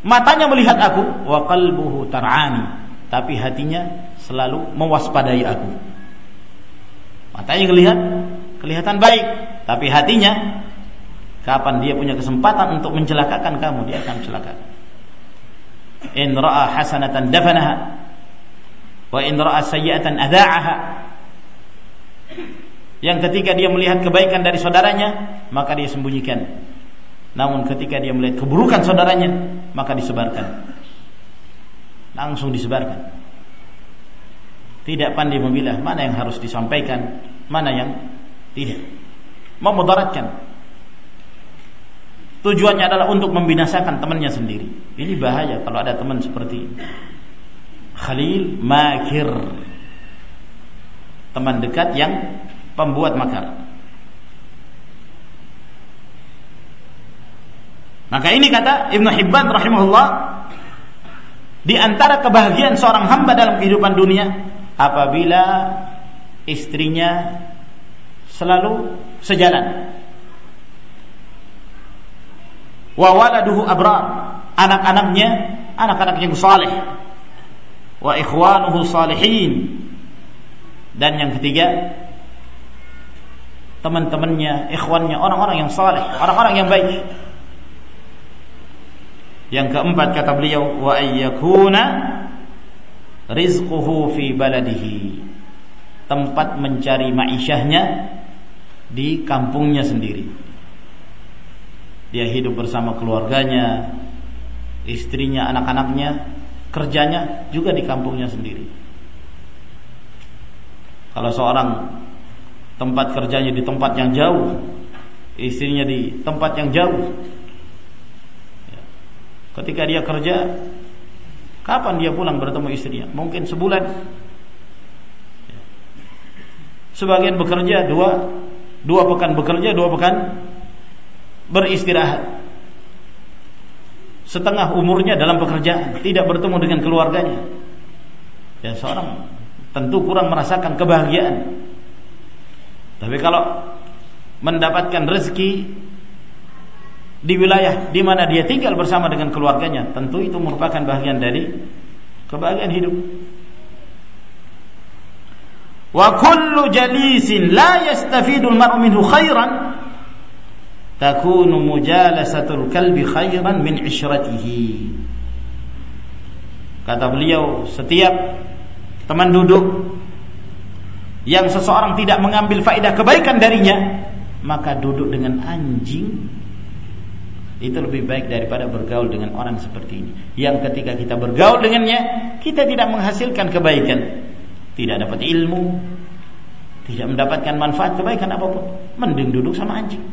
Matanya melihat aku. Wa qalbuhu tar'ani tapi hatinya selalu mewaspadai aku. Matanya kelihatan kelihatan baik, tapi hatinya kapan dia punya kesempatan untuk mencelakakan kamu, dia akan celaka. In ra'a hasanatan dafanaha wa in ra'a sayyi'atan adha'aha. Yang ketika dia melihat kebaikan dari saudaranya, maka dia sembunyikan. Namun ketika dia melihat keburukan saudaranya, maka disebarkan langsung disebarkan. Tidak pandai memilah mana yang harus disampaikan, mana yang tidak. Memudaratkan. Tujuannya adalah untuk membinasakan temannya sendiri. Ini bahaya kalau ada teman seperti. Khalil makir. Teman dekat yang pembuat makar. Maka ini kata Ibnu Hibban rahimahullah di antara kebahagiaan seorang hamba dalam kehidupan dunia apabila istrinya selalu sejalan. Wa waladuhu abrar, anak-anaknya anak-anak yang saleh. Wa ikhwanuhu salihin. Dan yang ketiga teman-temannya, ikhwannya, orang-orang yang saleh, orang-orang yang baik. Yang keempat kata beliau wa ayyakuna rizquhu fi baladihi. Tempat mencari ma'isyahnya di kampungnya sendiri. Dia hidup bersama keluarganya, istrinya, anak-anaknya, kerjanya juga di kampungnya sendiri. Kalau seorang tempat kerjanya di tempat yang jauh, istrinya di tempat yang jauh, ketika dia kerja, kapan dia pulang bertemu istrinya? Mungkin sebulan. Sebagian bekerja dua dua pekan bekerja, dua pekan beristirahat. Setengah umurnya dalam pekerjaan, tidak bertemu dengan keluarganya. Ya seorang tentu kurang merasakan kebahagiaan. Tapi kalau mendapatkan rezeki di wilayah di mana dia tinggal bersama dengan keluarganya, tentu itu merupakan bagian dari kebahagiaan hidup. Wa kullu jalisin la yastafidul mar'u minhu khairan takunu mujalasatul kalbi khairan min ishratihi. Kata beliau, setiap teman duduk yang seseorang tidak mengambil faedah kebaikan darinya, maka duduk dengan anjing itu lebih baik daripada bergaul dengan orang seperti ini. Yang ketika kita bergaul dengannya, kita tidak menghasilkan kebaikan tidak dapat ilmu, tidak mendapatkan manfaat kebaikan apa pun, mending duduk sama anjing.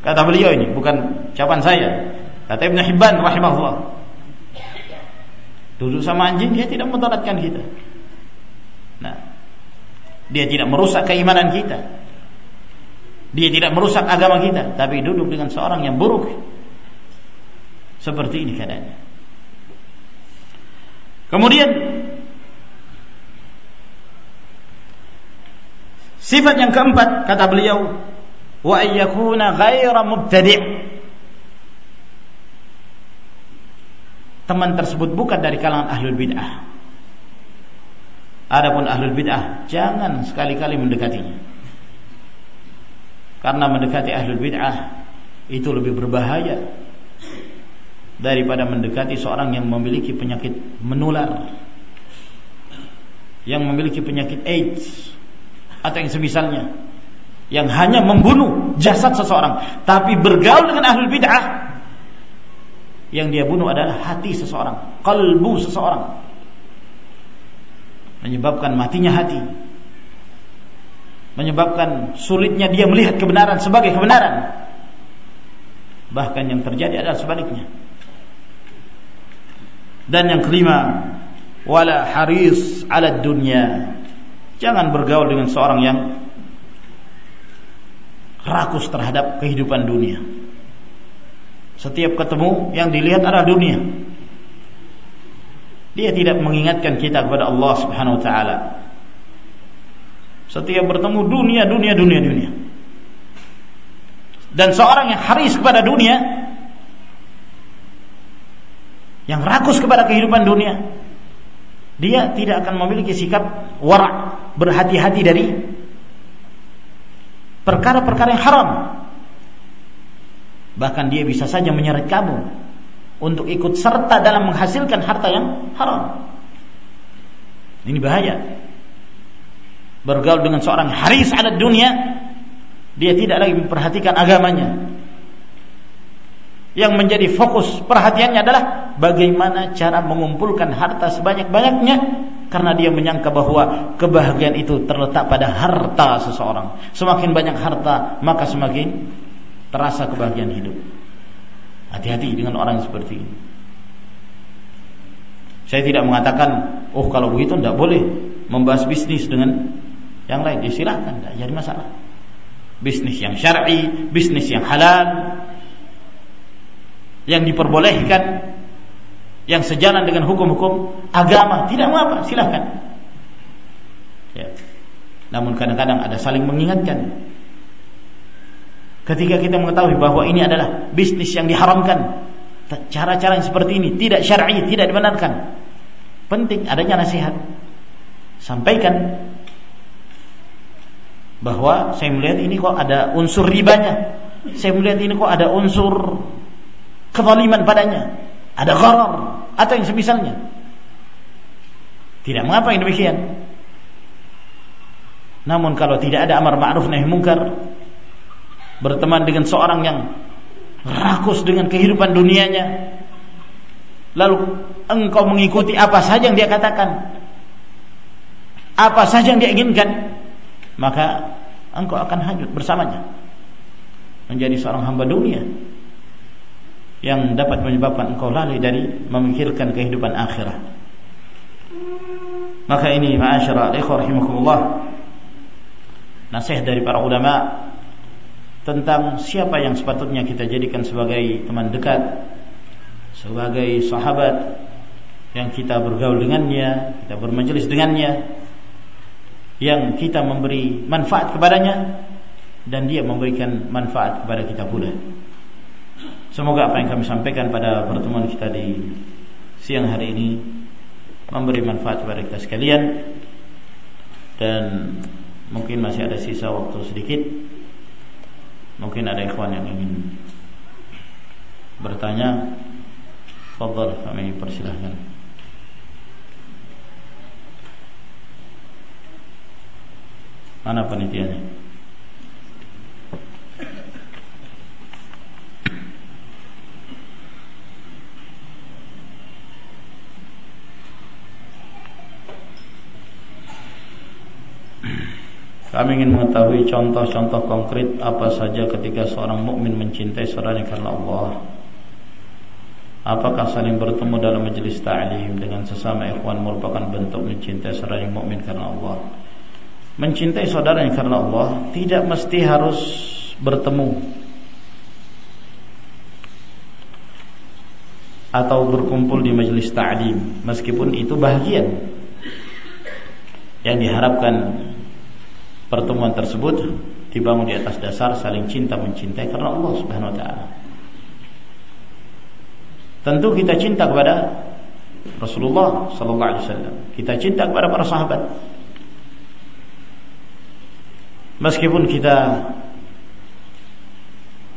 Kata beliau ini bukan ucapan saya. Kata Ibn Hibban rahimahullah. Duduk sama anjing dia tidak memudaratkan kita. Nah, dia tidak merusak keimanan kita. Dia tidak merusak agama kita, tapi duduk dengan seorang yang buruk. Seperti ini keadaannya. Kemudian Sifat yang keempat kata beliau wa ayyakuna ghaira mubtadi' Teman tersebut bukan dari kalangan ahlul bid'ah. Adapun ahlul bid'ah jangan sekali-kali mendekatinya. Karena mendekati ahlul bid'ah itu lebih berbahaya daripada mendekati seorang yang memiliki penyakit menular yang memiliki penyakit AIDS atau yang semisalnya yang hanya membunuh jasad seseorang tapi bergaul dengan ahlul bid'ah yang dia bunuh adalah hati seseorang kalbu seseorang menyebabkan matinya hati menyebabkan sulitnya dia melihat kebenaran sebagai kebenaran bahkan yang terjadi adalah sebaliknya dan yang kelima wala haris ala dunya Jangan bergaul dengan seorang yang rakus terhadap kehidupan dunia. Setiap ketemu yang dilihat adalah dunia. Dia tidak mengingatkan kita kepada Allah Subhanahu wa taala. Setiap bertemu dunia, dunia, dunia, dunia. Dan seorang yang haris kepada dunia, yang rakus kepada kehidupan dunia, dia tidak akan memiliki sikap warak berhati-hati dari perkara-perkara yang haram. Bahkan dia bisa saja menyeret kamu untuk ikut serta dalam menghasilkan harta yang haram. Ini bahaya. Bergaul dengan seorang haris ada dunia, dia tidak lagi memperhatikan agamanya. Yang menjadi fokus perhatiannya adalah bagaimana cara mengumpulkan harta sebanyak-banyaknya karena dia menyangka bahwa kebahagiaan itu terletak pada harta seseorang. Semakin banyak harta, maka semakin terasa kebahagiaan hidup. Hati-hati dengan orang seperti ini. Saya tidak mengatakan, oh kalau begitu tidak boleh membahas bisnis dengan yang lain. Ya tidak jadi masalah. Bisnis yang syar'i, bisnis yang halal, yang diperbolehkan yang sejalan dengan hukum-hukum agama tidak apa silahkan ya. namun kadang-kadang ada saling mengingatkan ketika kita mengetahui bahwa ini adalah bisnis yang diharamkan cara-cara yang seperti ini tidak syar'i tidak dibenarkan penting adanya nasihat sampaikan bahwa saya melihat ini kok ada unsur ribanya. Saya melihat ini kok ada unsur kezaliman padanya. Ada gharar atau yang semisalnya. Tidak mengapa yang demikian. Namun kalau tidak ada amar ma'ruf nahi mungkar, berteman dengan seorang yang rakus dengan kehidupan dunianya, lalu engkau mengikuti apa saja yang dia katakan, apa saja yang dia inginkan, maka engkau akan hanyut bersamanya. Menjadi seorang hamba dunia. Yang dapat menyebabkan engkau lalai dari memikirkan kehidupan akhirat. Maka ini ma'asyara ikhwah rahimakumullah nasihat dari para ulama tentang siapa yang sepatutnya kita jadikan sebagai teman dekat, sebagai sahabat yang kita bergaul dengannya, kita bermajelis dengannya, yang kita memberi manfaat kepadanya dan dia memberikan manfaat kepada kita pula. Semoga apa yang kami sampaikan pada pertemuan kita di siang hari ini memberi manfaat kepada kita sekalian dan mungkin masih ada sisa waktu sedikit. Mungkin ada ikhwan yang ingin bertanya. Fadhal kami persilahkan. Mana panitianya? Kami ingin mengetahui contoh-contoh konkret apa saja ketika seorang mukmin mencintai saudaranya karena Allah. Apakah saling bertemu dalam majelis ta'lim dengan sesama ikhwan merupakan bentuk mencintai saudaranya mukmin karena Allah? Mencintai saudaranya karena Allah tidak mesti harus bertemu atau berkumpul di majelis ta'lim meskipun itu bahagian yang diharapkan pertemuan tersebut dibangun di atas dasar saling cinta mencintai karena Allah Subhanahu wa taala. Tentu kita cinta kepada Rasulullah sallallahu alaihi wasallam. Kita cinta kepada para sahabat. Meskipun kita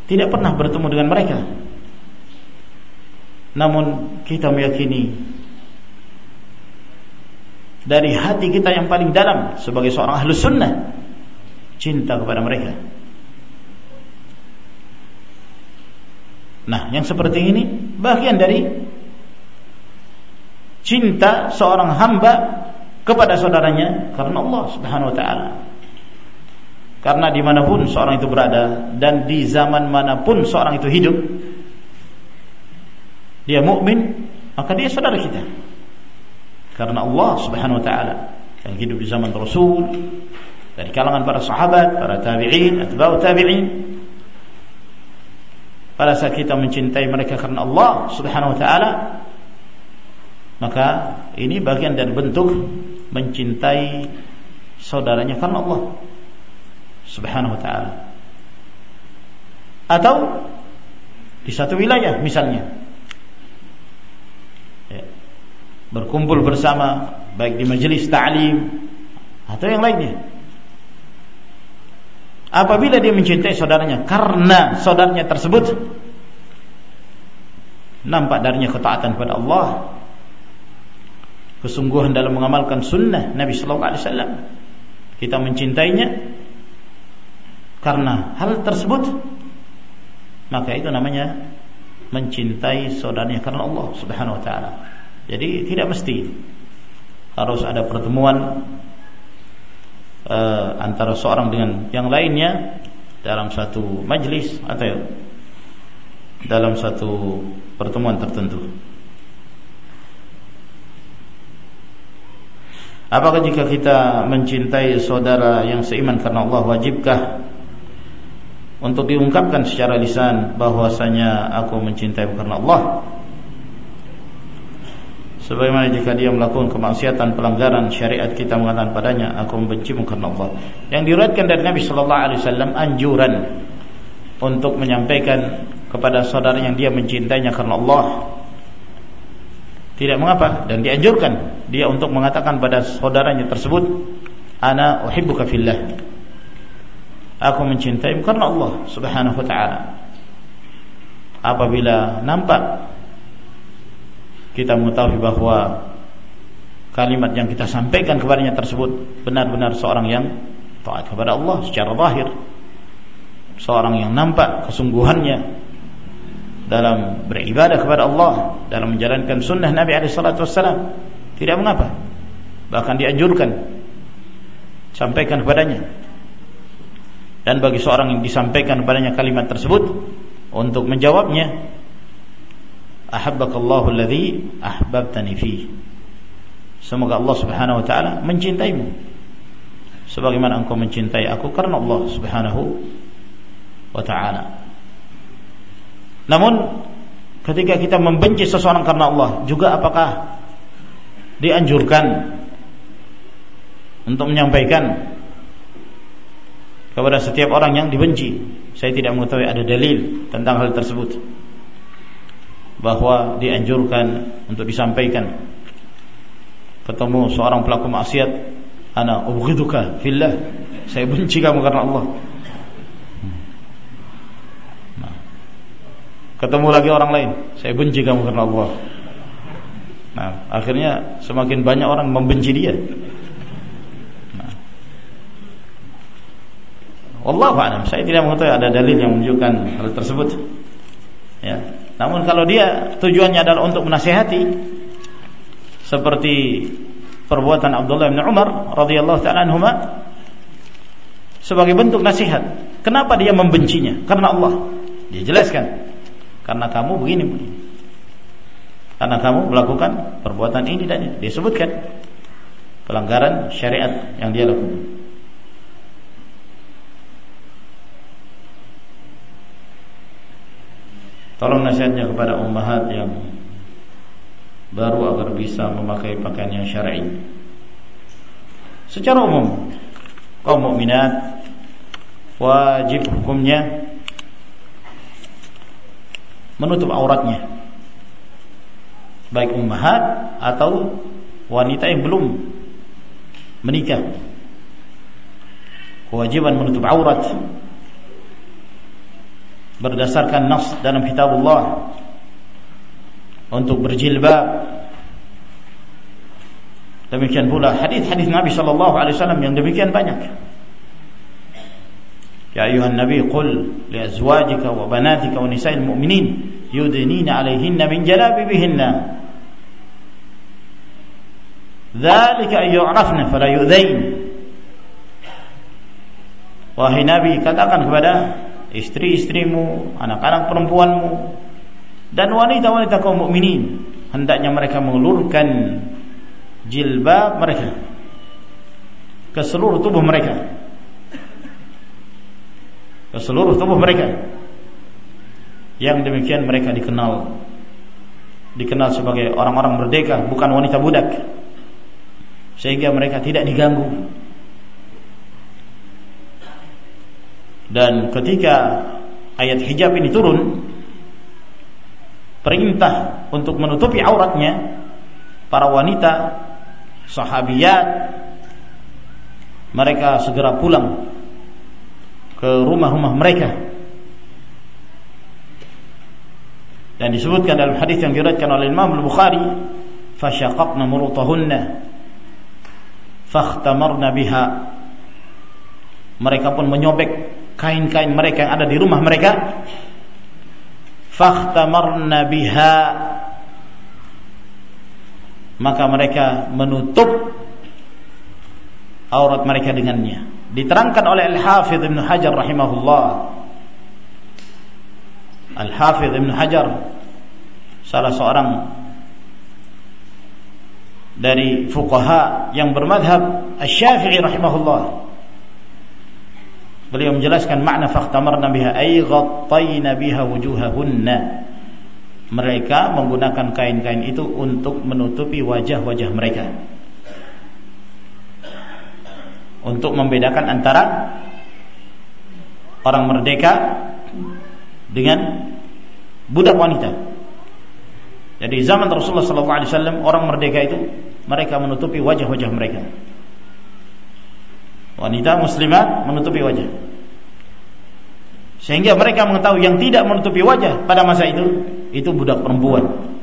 tidak pernah bertemu dengan mereka. Namun kita meyakini Dari hati kita yang paling dalam Sebagai seorang ahlu sunnah Cinta kepada mereka. Nah yang seperti ini Bagian dari Cinta seorang hamba Kepada saudaranya Karena Allah subhanahu wa ta'ala karena di mana pun seorang itu berada dan di zaman mana pun seorang itu hidup, dia mukmin, maka dia saudara kita. Karena Allah Subhanahu wa taala yang hidup di zaman Rasul dari kalangan para sahabat, para tabi'in, atba'u tabi'in. Pada saat kita mencintai mereka karena Allah Subhanahu wa taala, maka ini bagian dari bentuk mencintai saudaranya karena Allah Subhanahu wa taala. Atau di satu wilayah misalnya. Ya. Berkumpul bersama baik di majelis ta'lim atau yang lainnya. Apabila dia mencintai saudaranya karena saudaranya tersebut nampak darinya ketaatan kepada Allah, kesungguhan dalam mengamalkan sunnah Nabi sallallahu alaihi wasallam. Kita mencintainya karena hal tersebut maka itu namanya mencintai saudaranya karena Allah Subhanahu wa taala. Jadi tidak mesti harus ada pertemuan uh, antara seorang dengan yang lainnya dalam satu majlis atau dalam satu pertemuan tertentu. Apakah jika kita mencintai saudara yang seiman karena Allah wajibkah untuk diungkapkan secara lisan bahwasanya aku mencintai karena Allah. Sebagaimana jika dia melakukan kemaksiatan pelanggaran syariat kita mengatakan padanya aku membenci karena Allah. Yang diriwayatkan dari Nabi sallallahu alaihi wasallam anjuran untuk menyampaikan kepada saudara yang dia mencintainya karena Allah. Tidak mengapa. Dan dianjurkan dia untuk mengatakan pada saudaranya tersebut ana uhibbuka fillah Aku mencintaimu karena Allah Subhanahu wa taala. Apabila nampak kita mengetahui bahwa kalimat yang kita sampaikan kepadanya tersebut benar-benar seorang yang taat kepada Allah secara zahir. Seorang yang nampak kesungguhannya dalam beribadah kepada Allah, dalam menjalankan sunnah Nabi alaihi salatu wassalam, tidak mengapa. Bahkan dianjurkan sampaikan kepadanya dan bagi seorang yang disampaikan kepadanya kalimat tersebut untuk menjawabnya ahabbakallahu alladhi ahbabtani fi. Semoga Allah Subhanahu wa taala mencintaimu. Sebagaimana engkau mencintai aku karena Allah Subhanahu wa taala. Namun ketika kita membenci seseorang karena Allah juga apakah dianjurkan untuk menyampaikan kepada setiap orang yang dibenci. Saya tidak mengetahui ada dalil tentang hal tersebut. Bahwa dianjurkan untuk disampaikan ketemu seorang pelaku maksiat, ana ubghiduka fillah. Saya benci kamu karena Allah. Nah. Ketemu lagi orang lain, saya benci kamu karena Allah. Nah, akhirnya semakin banyak orang membenci dia. Wallahu a'lam. Saya tidak mengetahui ada dalil yang menunjukkan hal tersebut. Ya. Namun kalau dia tujuannya adalah untuk menasihati seperti perbuatan Abdullah bin Umar radhiyallahu taala anhuma sebagai bentuk nasihat. Kenapa dia membencinya? Karena Allah. Dia jelaskan. Karena kamu begini begini. Karena kamu melakukan perbuatan ini dan ini. Dia sebutkan pelanggaran syariat yang dia lakukan. Tolong nasihatnya kepada ummahat yang baru agar bisa memakai pakaian yang syar'i. Secara umum, kaum mukminat wajib hukumnya menutup auratnya. Baik ummahat atau wanita yang belum menikah. Kewajiban menutup aurat berdasarkan nas dalam kitab Allah untuk berjilbab. Demikian pula hadis-hadis Nabi sallallahu alaihi wasallam yang demikian banyak. Ya ayuhan nabi qul li azwajika wa banatika wa nisa'il mu'minin yudnina 'alayhinna min jalabibihinna. Ay yu'rafna fala yu'dhain wahai nabi katakan kepada istri-istrimu, anak-anak perempuanmu. Dan wanita-wanita kaum mukminin hendaknya mereka mengulurkan jilbab mereka ke seluruh tubuh mereka. Ke seluruh tubuh mereka. Yang demikian mereka dikenal. Dikenal sebagai orang-orang merdeka bukan wanita budak. Sehingga mereka tidak diganggu Dan ketika ayat hijab ini turun, perintah untuk menutupi auratnya para wanita sahabiyat mereka segera pulang ke rumah-rumah mereka. Dan disebutkan dalam hadis yang diriwayatkan oleh Imam Al-Bukhari fashaqaqna murutahunna fakhtamarna biha. Mereka pun menyobek kain-kain mereka yang ada di rumah mereka fakhtamarna biha. Maka mereka menutup aurat mereka dengannya. Diterangkan oleh Al-Hafidh Ibn Hajar rahimahullah. Al-Hafidh Ibn Hajar salah seorang dari fuqaha yang bermadhab Asy-Syafi'i rahimahullah Beliau menjelaskan makna fakhtamarna biha ay ghattayna biha wujuhahunna. Mereka menggunakan kain-kain itu untuk menutupi wajah-wajah mereka. Untuk membedakan antara orang merdeka dengan budak wanita. Jadi zaman Rasulullah SAW orang merdeka itu mereka menutupi wajah-wajah mereka wanita muslimat menutupi wajah Sehingga mereka mengetahui yang tidak menutupi wajah pada masa itu itu budak perempuan.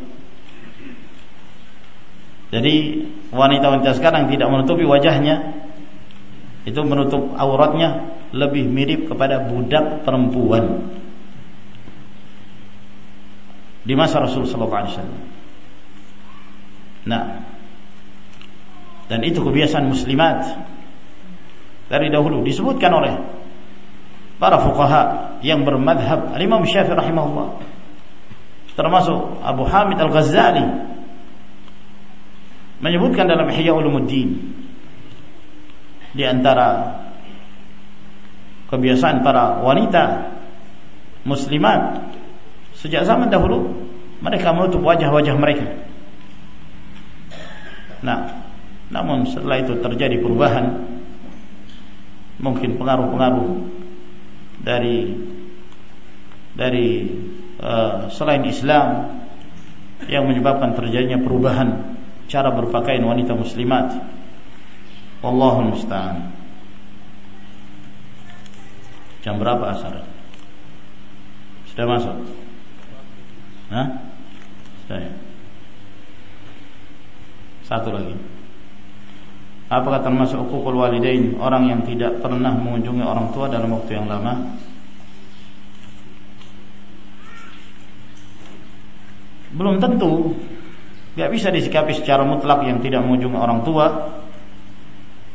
Jadi wanita-wanita sekarang tidak menutupi wajahnya itu menutup auratnya lebih mirip kepada budak perempuan di masa Rasul sallallahu alaihi wasallam. Nah, dan itu kebiasaan muslimat dari dahulu disebutkan oleh para fuqaha yang bermadhab Imam Syafi'i rahimahullah termasuk Abu Hamid Al-Ghazali menyebutkan dalam Ihya Ulumuddin di antara kebiasaan para wanita muslimat sejak zaman dahulu mereka menutup wajah-wajah mereka. Nah, namun setelah itu terjadi perubahan mungkin pengaruh-pengaruh dari dari uh, selain Islam yang menyebabkan terjadinya perubahan cara berpakaian wanita muslimat. Wallahu musta'an. Jam berapa asar? Sudah masuk? Hah? Sudah ya? Satu lagi. Apakah termasuk ukukul walidain orang yang tidak pernah mengunjungi orang tua dalam waktu yang lama? Belum tentu. Gak bisa disikapi secara mutlak yang tidak mengunjungi orang tua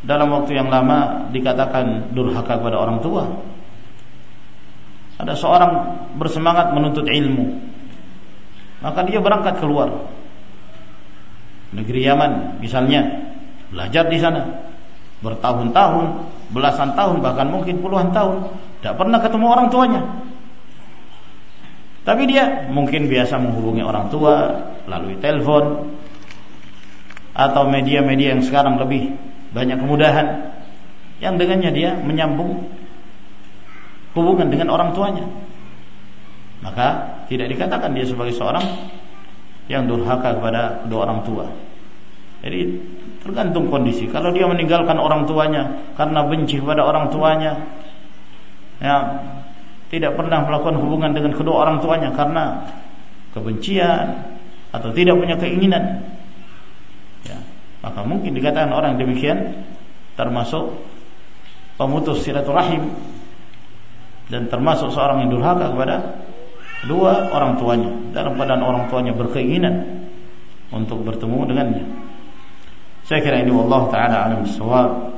dalam waktu yang lama dikatakan durhaka kepada orang tua. Ada seorang bersemangat menuntut ilmu, maka dia berangkat keluar negeri Yaman misalnya belajar di sana bertahun-tahun, belasan tahun, bahkan mungkin puluhan tahun, tidak pernah ketemu orang tuanya. Tapi dia mungkin biasa menghubungi orang tua melalui telepon atau media-media yang sekarang lebih banyak kemudahan yang dengannya dia menyambung hubungan dengan orang tuanya. Maka tidak dikatakan dia sebagai seorang yang durhaka kepada kedua orang tua. Jadi Tergantung kondisi. Kalau dia meninggalkan orang tuanya karena benci kepada orang tuanya, ya tidak pernah melakukan hubungan dengan kedua orang tuanya karena kebencian atau tidak punya keinginan, ya, maka mungkin dikatakan orang demikian termasuk pemutus silaturahim dan termasuk seorang yang durhaka kepada dua orang tuanya dalam keadaan orang tuanya berkeinginan untuk bertemu dengannya. Saya kira ini Allah taala alam bisawab.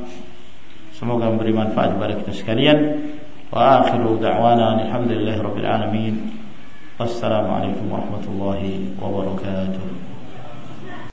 Semoga memberi manfaat kepada kita sekalian. Wa akhiru da'wana alhamdulillahirabbil alamin. Wassalamualaikum warahmatullahi wabarakatuh.